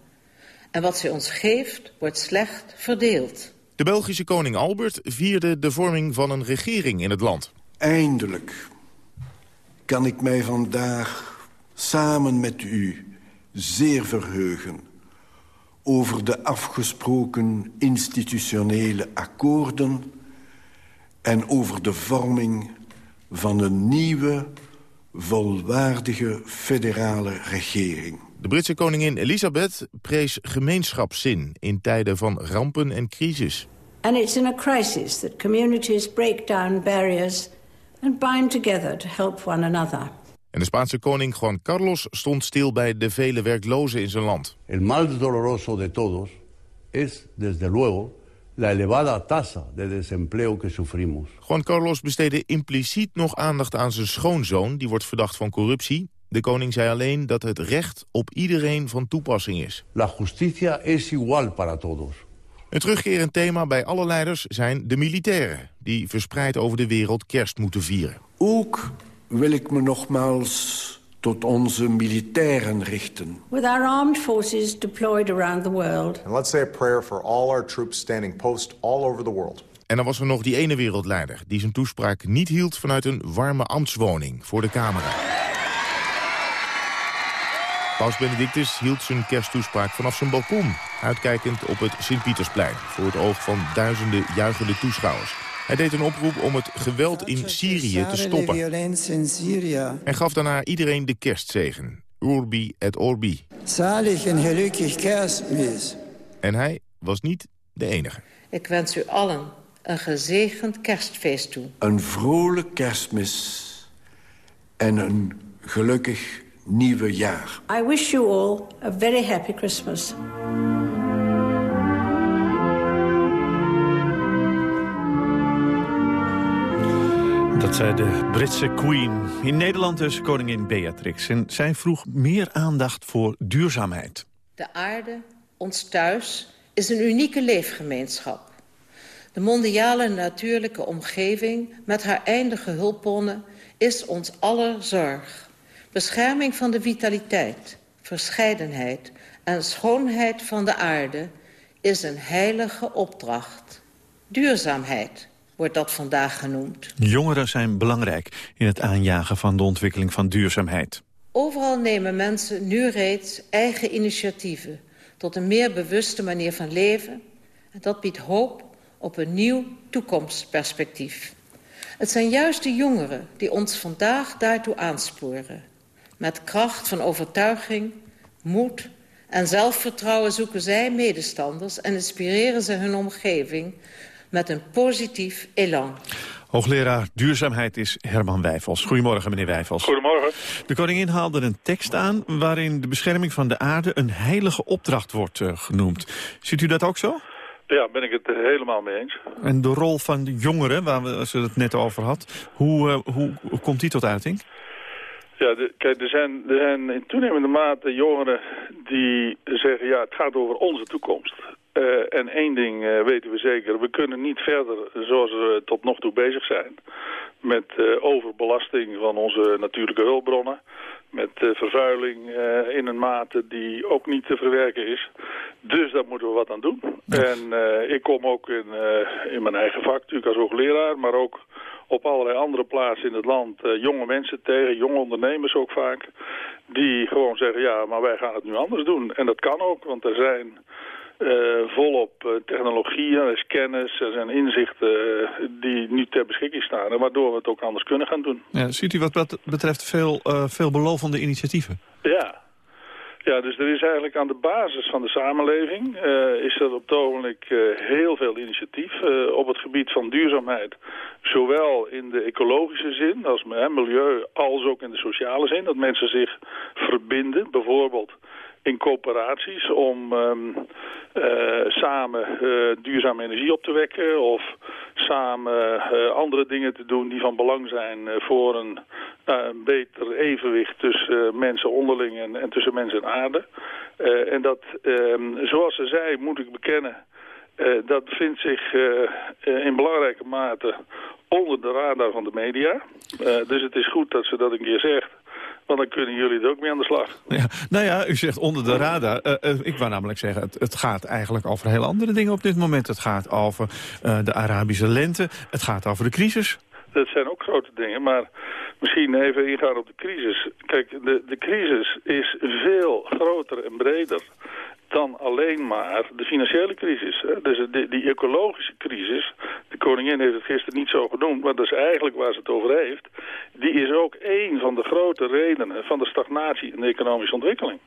En wat zij ons geeft, wordt slecht verdeeld. De Belgische koning Albert vierde de vorming van een regering in het land. Eindelijk kan ik mij vandaag samen met u zeer verheugen... over de afgesproken institutionele akkoorden... en over de vorming van een nieuwe, volwaardige federale regering. De Britse koningin Elisabeth prees gemeenschapszin in tijden van rampen en crisis. And it's in a crisis that communities break down barriers and bind together to help one another. En de Spaanse koning Juan Carlos stond stil bij de vele werklozen in zijn land. El mal doloroso de todos es, desde luego, la elevada tasa de desempleo que sufrimos. Juan Carlos besteedde impliciet nog aandacht aan zijn schoonzoon... die wordt verdacht van corruptie. De koning zei alleen dat het recht op iedereen van toepassing is. La justicia es igual para todos. Een terugkerend thema bij alle leiders zijn de militairen... die verspreid over de wereld kerst moeten vieren. Ook wil ik me nogmaals tot onze militairen richten. With our armed forces deployed around the world. And let's say a prayer for all our troops standing post all over the world. En dan was er nog die ene wereldleider... die zijn toespraak niet hield vanuit een warme ambtswoning voor de camera. Paus Benedictus hield zijn kersttoespraak vanaf zijn balkon... uitkijkend op het Sint-Pietersplein... voor het oog van duizenden juichende toeschouwers. Hij deed een oproep om het geweld in Syrië te stoppen. En gaf daarna iedereen de kerstzegen. Urbi et Orbi. Zalig en gelukkig kerstmis. En hij was niet de enige. Ik wens u allen een gezegend kerstfeest toe. Een vrolijk kerstmis en een gelukkig nieuwe jaar. I wish you all a very happy Christmas. Dat zei de Britse Queen. In Nederland dus koningin Beatrix. En zij vroeg meer aandacht voor duurzaamheid. De aarde, ons thuis, is een unieke leefgemeenschap. De mondiale natuurlijke omgeving met haar eindige hulpbronnen is ons aller zorg. Bescherming van de vitaliteit, verscheidenheid en schoonheid van de aarde is een heilige opdracht. Duurzaamheid wordt dat vandaag genoemd. Jongeren zijn belangrijk in het aanjagen van de ontwikkeling van duurzaamheid. Overal nemen mensen nu reeds eigen initiatieven... tot een meer bewuste manier van leven. En dat biedt hoop op een nieuw toekomstperspectief. Het zijn juist de jongeren die ons vandaag daartoe aansporen. Met kracht van overtuiging, moed en zelfvertrouwen zoeken zij medestanders... en inspireren ze hun omgeving met een positief elan. Hoogleraar Duurzaamheid is Herman Wijfels. Goedemorgen, meneer Wijfels. Goedemorgen. De koningin haalde een tekst aan waarin de bescherming van de aarde een heilige opdracht wordt uh, genoemd. Ziet u dat ook zo? Ja, ben ik het helemaal mee eens. En de rol van de jongeren, waar we ze het net over had, hoe, uh, hoe, hoe komt die tot uiting? Ja, de, kijk, er zijn, er zijn in toenemende mate jongeren die zeggen... ja, het gaat over onze toekomst. Uh, en één ding uh, weten we zeker. We kunnen niet verder zoals we tot nog toe bezig zijn. Met uh, overbelasting van onze natuurlijke hulpbronnen. Met vervuiling in een mate die ook niet te verwerken is. Dus daar moeten we wat aan doen. En ik kom ook in, in mijn eigen vak, natuurlijk als hoogleraar, maar ook op allerlei andere plaatsen in het land jonge mensen tegen, jonge ondernemers ook vaak, die gewoon zeggen, ja, maar wij gaan het nu anders doen. En dat kan ook, want er zijn volop uh, technologieën, er is kennis, er zijn inzichten die nu ter beschikking staan. Waardoor we het ook anders kunnen gaan doen. Ja, ziet u wat dat betreft veel, veelbelovende initiatieven? Ja. Ja, dus er is eigenlijk aan de basis van de samenleving... Uh, is er op het ogenblik uh, heel veel initiatief uh, op het gebied van duurzaamheid. Zowel in de ecologische zin, als milieu, als ook in de sociale zin. Dat mensen zich verbinden, bijvoorbeeld in coöperaties om um, uh, samen uh, duurzame energie op te wekken of samen uh, andere dingen te doen die van belang zijn voor een, beter evenwicht tussen mensen onderling en, en, tussen mens en aarde. en dat, um, zoals ze zei, moet ik bekennen, dat vindt zich in belangrijke mate onder de radar van de media. dus het is goed dat ze dat een keer zegt. Want dan kunnen jullie er ook mee aan de slag. Ja, nou ja, u zegt onder de radar. Uh, uh, ik wou namelijk zeggen, het, het, gaat eigenlijk over heel andere dingen op dit moment. Het gaat over uh, de Arabische lente. Het gaat over de crisis. Dat zijn ook grote dingen, maar misschien even ingaan op de crisis. Kijk, de, de crisis is veel groter en breder dan alleen maar de financiële crisis. Hè. Dus die, die, ecologische crisis, de koningin heeft het gisteren niet zo genoemd, maar dat is eigenlijk waar ze het over heeft. Die is ook één van de grote redenen van de stagnatie in de economische ontwikkeling.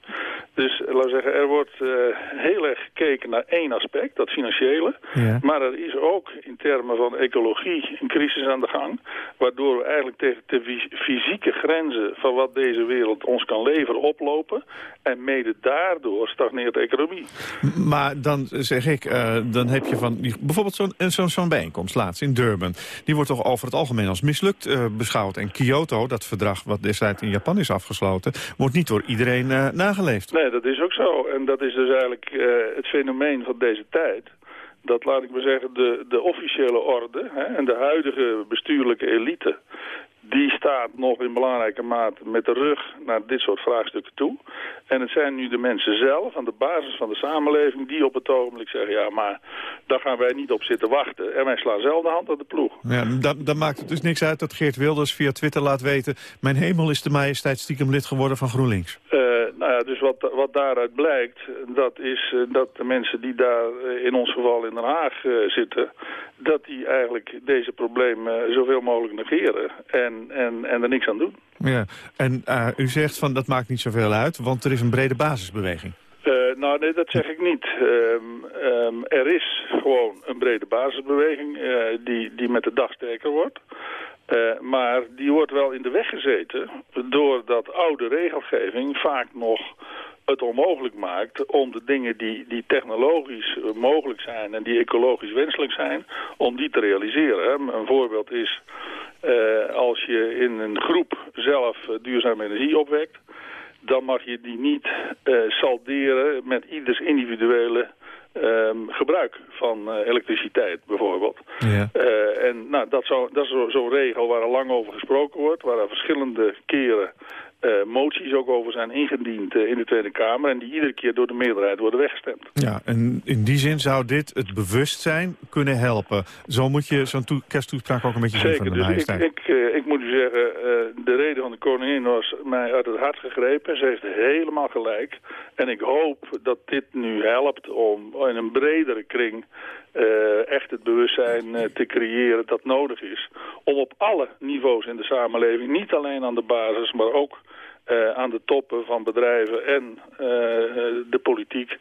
Dus laten we zeggen, er wordt uh, heel erg gekeken naar één aspect, dat financiële. Ja. Maar er is ook in termen van ecologie een crisis aan de gang, waardoor we eigenlijk tegen de fysieke grenzen van wat deze wereld ons kan leveren oplopen. En mede daardoor stagneert de economie maar dan zeg ik, uh, dan heb je van bijvoorbeeld zo'n zo'n zo bijeenkomst laatst in Durban. Die wordt toch over het algemeen als mislukt uh, beschouwd. En Kyoto, dat verdrag wat destijds in Japan is afgesloten, wordt niet door iedereen uh, nageleefd. Nee, dat is ook zo. En dat is dus eigenlijk het fenomeen van deze tijd dat, laat ik maar zeggen, de, de officiële orde hè, en de huidige bestuurlijke elite die staat nog in belangrijke mate met de rug naar dit soort vraagstukken toe. En het zijn nu de mensen zelf, aan de basis van de samenleving, die op het ogenblik zeggen... ja, maar daar gaan wij niet op zitten wachten. En wij slaan zelf de hand aan de ploeg. Ja, dan, dan maakt het dus niks uit dat Geert Wilders via Twitter laat weten... mijn hemel is de majesteit stiekem lid geworden van GroenLinks. Uh, nou ja, dus wat, wat daaruit blijkt, dat is uh, dat de mensen die daar uh, in ons geval in Den Haag zitten... dat die eigenlijk deze problemen zoveel mogelijk negeren. En en, en, er niks aan doen. Ja, en uh, u zegt van dat maakt niet zoveel uit, want er is een brede basisbeweging. Uh, nou, nee, dat zeg ik niet. Um, um, er is gewoon een brede basisbeweging uh, die, die met de dag sterker wordt. Uh, maar die wordt wel in de weg gezeten doordat oude regelgeving vaak nog het onmogelijk maakt om de dingen die, die technologisch mogelijk zijn en die ecologisch wenselijk zijn, om die te realiseren. Een voorbeeld is uh, als je in een groep zelf duurzame energie opwekt, dan mag je die niet uh, salderen met ieders individuele um, gebruik van uh, elektriciteit bijvoorbeeld. Ja. Uh, en nou, dat, zo, dat is zo'n zo regel waar er lang over gesproken wordt, waar er verschillende keren uh, moties ook over zijn ingediend uh, in de Tweede Kamer... en die iedere keer door de meerderheid worden weggestemd. Ja, en in die zin zou dit het bewustzijn kunnen helpen. Zo moet je zo'n kersttoespraak ook een beetje Zeker, zien van de dus ik, ik, uh, ik, moet u zeggen, de reden van de koningin was mij uit het hart gegrepen. Ze heeft helemaal gelijk. En ik hoop dat dit nu helpt om in een bredere kring... Uh, echt het bewustzijn uh, te creëren dat nodig is. Om op alle niveaus in de samenleving, niet alleen aan de basis, maar ook uh, aan de toppen van bedrijven en de politiek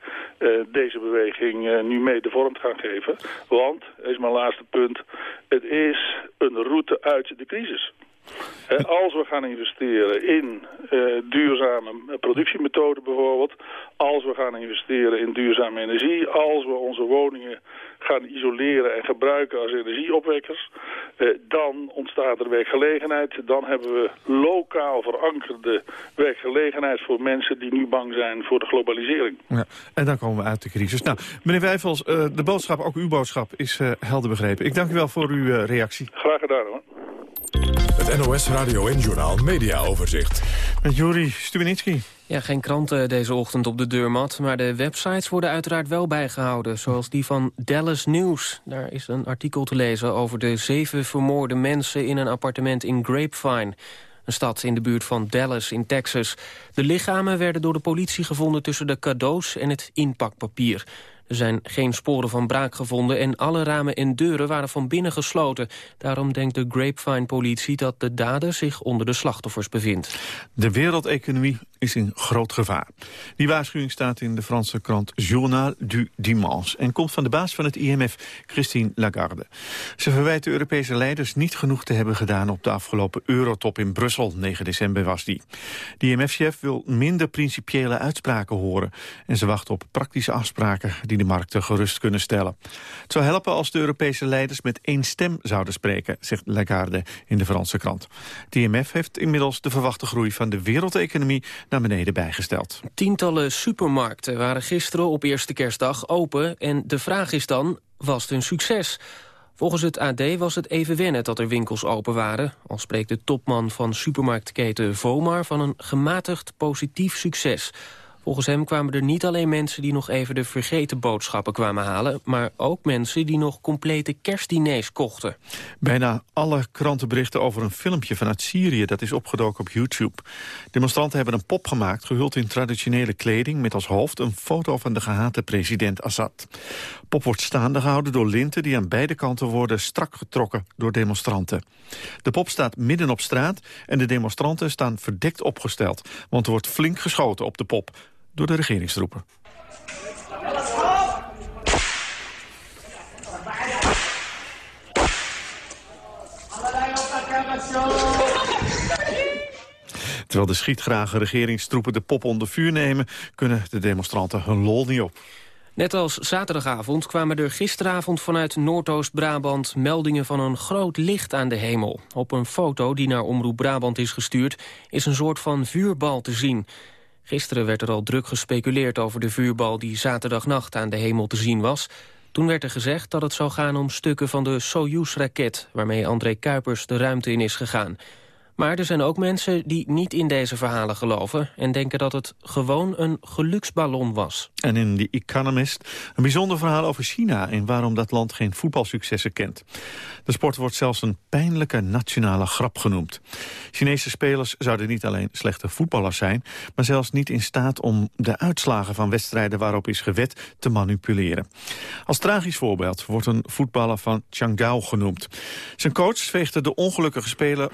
deze beweging nu mee de vorm te gaan geven. Want, is mijn laatste punt, het is een route uit de crisis. Als we gaan investeren in uh, duurzame productiemethoden bijvoorbeeld, als we gaan investeren in duurzame energie, als we onze woningen gaan isoleren en gebruiken als energieopwekkers, uh, dan ontstaat er werkgelegenheid. Dan hebben we lokaal verankerde werkgelegenheid voor mensen die nu bang zijn voor de globalisering. Ja, en dan komen we uit de crisis. Nou, meneer Wijfels, uh, de boodschap, ook uw boodschap, is helder begrepen. Ik dank u wel voor uw reactie. Graag gedaan hoor. Het NOS Radio en Journaal Media Overzicht. Met Juri Stubenitski. Ja, geen kranten deze ochtend op de deurmat, maar de websites worden uiteraard wel bijgehouden. Zoals die van Dallas News. Daar is een artikel te lezen over de zeven vermoorde mensen in een appartement in Grapevine. Een stad in de buurt van Dallas in Texas. De lichamen werden door de politie gevonden tussen de cadeaus en het inpakpapier. Er zijn geen sporen van braak gevonden en alle ramen en deuren waren van binnen gesloten. Daarom denkt de Grapevine-politie dat de dader zich onder de slachtoffers bevindt. De wereldeconomie is in groot gevaar. Die waarschuwing staat in de Franse krant Journal du Dimanche... en komt van de baas van het IMF, Christine Lagarde. Ze verwijt de Europese leiders niet genoeg te hebben gedaan... op de afgelopen eurotop in Brussel, 9 december was die. De IMF-chef wil minder principiële uitspraken horen... en ze wacht op praktische afspraken die de markten gerust kunnen stellen. Het zou helpen als de Europese leiders met één stem zouden spreken... zegt Lagarde in de Franse krant. De IMF heeft inmiddels de verwachte groei van de wereldeconomie naar beneden bijgesteld. Tientallen supermarkten waren gisteren op eerste kerstdag open... en de vraag is dan, was het een succes? Volgens het AD was het even wennen dat er winkels open waren. Al spreekt de topman van supermarktketen Vomar van een gematigd positief succes. Volgens hem kwamen er niet alleen mensen die nog even de vergeten boodschappen kwamen halen... maar ook mensen die nog complete kerstdiners kochten. Bijna alle krantenberichten over een filmpje vanuit Syrië... dat is opgedoken op YouTube. Demonstranten hebben een pop gemaakt, gehuld in traditionele kleding... met als hoofd een foto van de gehate president Assad. Pop wordt staande gehouden door linten... die aan beide kanten worden strak getrokken door demonstranten. De pop staat midden op straat en de demonstranten staan verdekt opgesteld... want er wordt flink geschoten op de pop door de regeringstroepen. Terwijl de schietgrage regeringstroepen de pop onder vuur nemen... kunnen de demonstranten hun lol niet op. Net als zaterdagavond kwamen er gisteravond vanuit Noordoost-Brabant meldingen van een groot licht aan de hemel. Op een foto die naar Omroep Brabant is gestuurd is een soort van vuurbal te zien. Gisteren werd er al druk gespeculeerd over de vuurbal die zaterdagnacht aan de hemel te zien was. Toen werd er gezegd dat het zou gaan om stukken van de Soyuz-raket... waarmee André Kuipers de ruimte in is gegaan. Maar er zijn ook mensen die niet in deze verhalen geloven... en denken dat het gewoon een geluksballon was. En in The Economist een bijzonder verhaal over China... en waarom dat land geen voetbalsuccessen kent. De sport wordt zelfs een pijnlijke nationale grap genoemd. Chinese spelers zouden niet alleen slechte voetballers zijn... maar zelfs niet in staat om de uitslagen van wedstrijden waarop is gewet te manipuleren. Als tragisch voorbeeld wordt een voetballer van Changdao genoemd. Zijn coach veegde de ongelukkige speler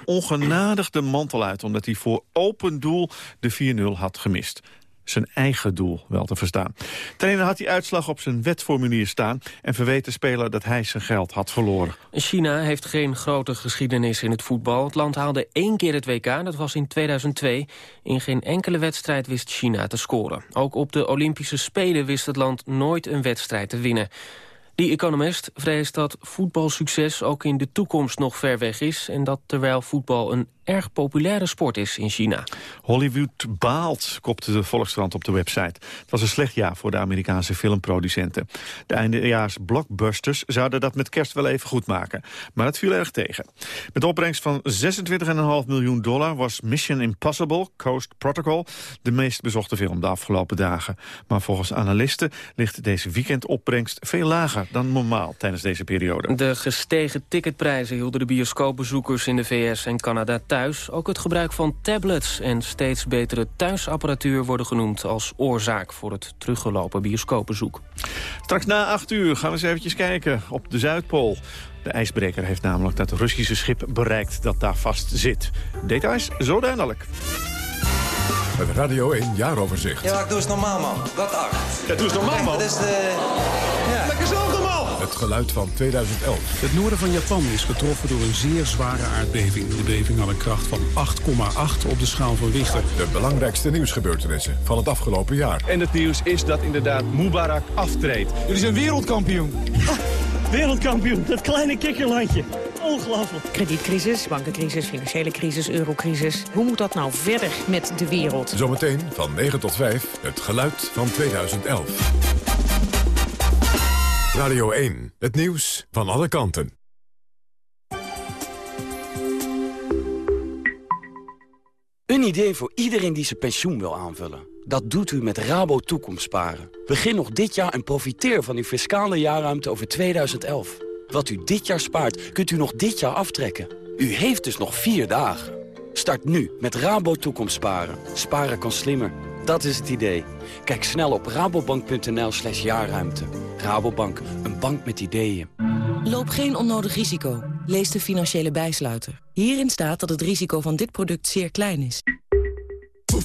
de mantel uit... omdat hij voor open doel de 4-0 had gemist. Zijn eigen doel wel te verstaan. Trainer had die uitslag op zijn wetformulier staan... en verweet de speler dat hij zijn geld had verloren. China heeft geen grote geschiedenis in het voetbal. Het land haalde één keer het WK, dat was in 2002. In geen enkele wedstrijd wist China te scoren. Ook op de Olympische Spelen wist het land nooit een wedstrijd te winnen. Die economist vreest dat voetbalsucces ook in de toekomst nog ver weg is... en dat terwijl voetbal een erg populaire sport is in China. Hollywood baalt, kopte de Volkskrant op de website. Het was een slecht jaar voor de Amerikaanse filmproducenten. De eindejaars blockbusters zouden dat met kerst wel even goed maken. Maar het viel erg tegen. Met opbrengst van 26,5 miljoen dollar was Mission Impossible, Coast Protocol... de meest bezochte film de afgelopen dagen. Maar volgens analisten ligt deze weekendopbrengst veel lager dan normaal tijdens deze periode. De gestegen ticketprijzen hielden de bioscoopbezoekers in de VS en Canada thuis ook het gebruik van tablets en steeds betere thuisapparatuur worden genoemd als oorzaak voor het teruggelopen bioscoopbezoek. Straks na acht uur gaan we eens eventjes kijken op de Zuidpool. De ijsbreker heeft namelijk dat Russische schip bereikt dat daar vast zit. Details zo dadelijk. Het Radio 1 Jaaroverzicht. Ja, doe eens normaal, man. Wat acht. Ja, doe eens normaal, man. Dat is de... Ja. Lekker zo, normaal. Het geluid van 2011. Het noorden van Japan is getroffen door een zeer zware aardbeving. De beving had een kracht van 8,8 op de schaal van Richter. De belangrijkste nieuwsgebeurtenissen van het afgelopen jaar. En het nieuws is dat inderdaad Mubarak aftreedt. Jullie zijn wereldkampioen. wereldkampioen, dat kleine kikkerlandje. Ongelooflijk. Kredietcrisis, bankencrisis, financiële crisis, eurocrisis. Hoe moet dat nou verder met de wereld? Zometeen van 9 tot 5, het geluid van 2011. Radio 1, het nieuws van alle kanten. Een idee voor iedereen die zijn pensioen wil aanvullen. Dat doet u met Rabo Toekomstsparen. Begin nog dit jaar en profiteer van uw fiscale jaarruimte over 2011. Wat u dit jaar spaart, kunt u nog dit jaar aftrekken. U heeft dus nog vier dagen. Start nu met Rabo Toekomstsparen. Sparen kan slimmer. Dat is het idee. Kijk snel op rabobank.nl slash jaarruimte. Rabobank, een bank met ideeën. Loop geen onnodig risico. Lees de financiële bijsluiter. Hierin staat dat het risico van dit product zeer klein is.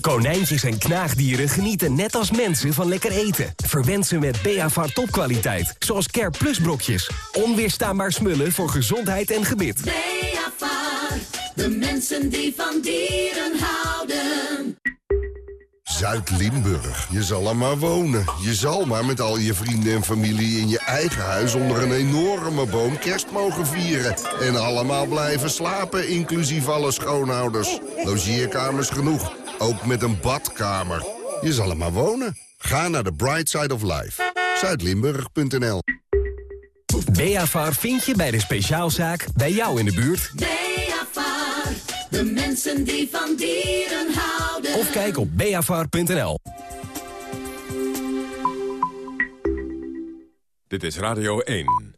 Konijntjes en knaagdieren genieten net als mensen van lekker eten. Verwend ze met Beavar topkwaliteit, zoals Care Plus brokjes. Onweerstaanbaar smullen voor gezondheid en gebit. Beavar, de mensen die van dieren houden. Zuid-Limburg. Je zal er maar wonen. Je zal maar met al je vrienden en familie in je eigen huis... onder een enorme boom kerst mogen vieren. En allemaal blijven slapen, inclusief alle schoonouders. Logeerkamers genoeg. Ook met een badkamer. Je zal er maar wonen. Ga naar de Bright Side of Life. Zuidlimburg.nl Beafar vind je bij de speciaalzaak bij jou in de buurt. Beafar, de mensen die van dieren houden. Of kijk op beafar.nl. Dit is Radio 1.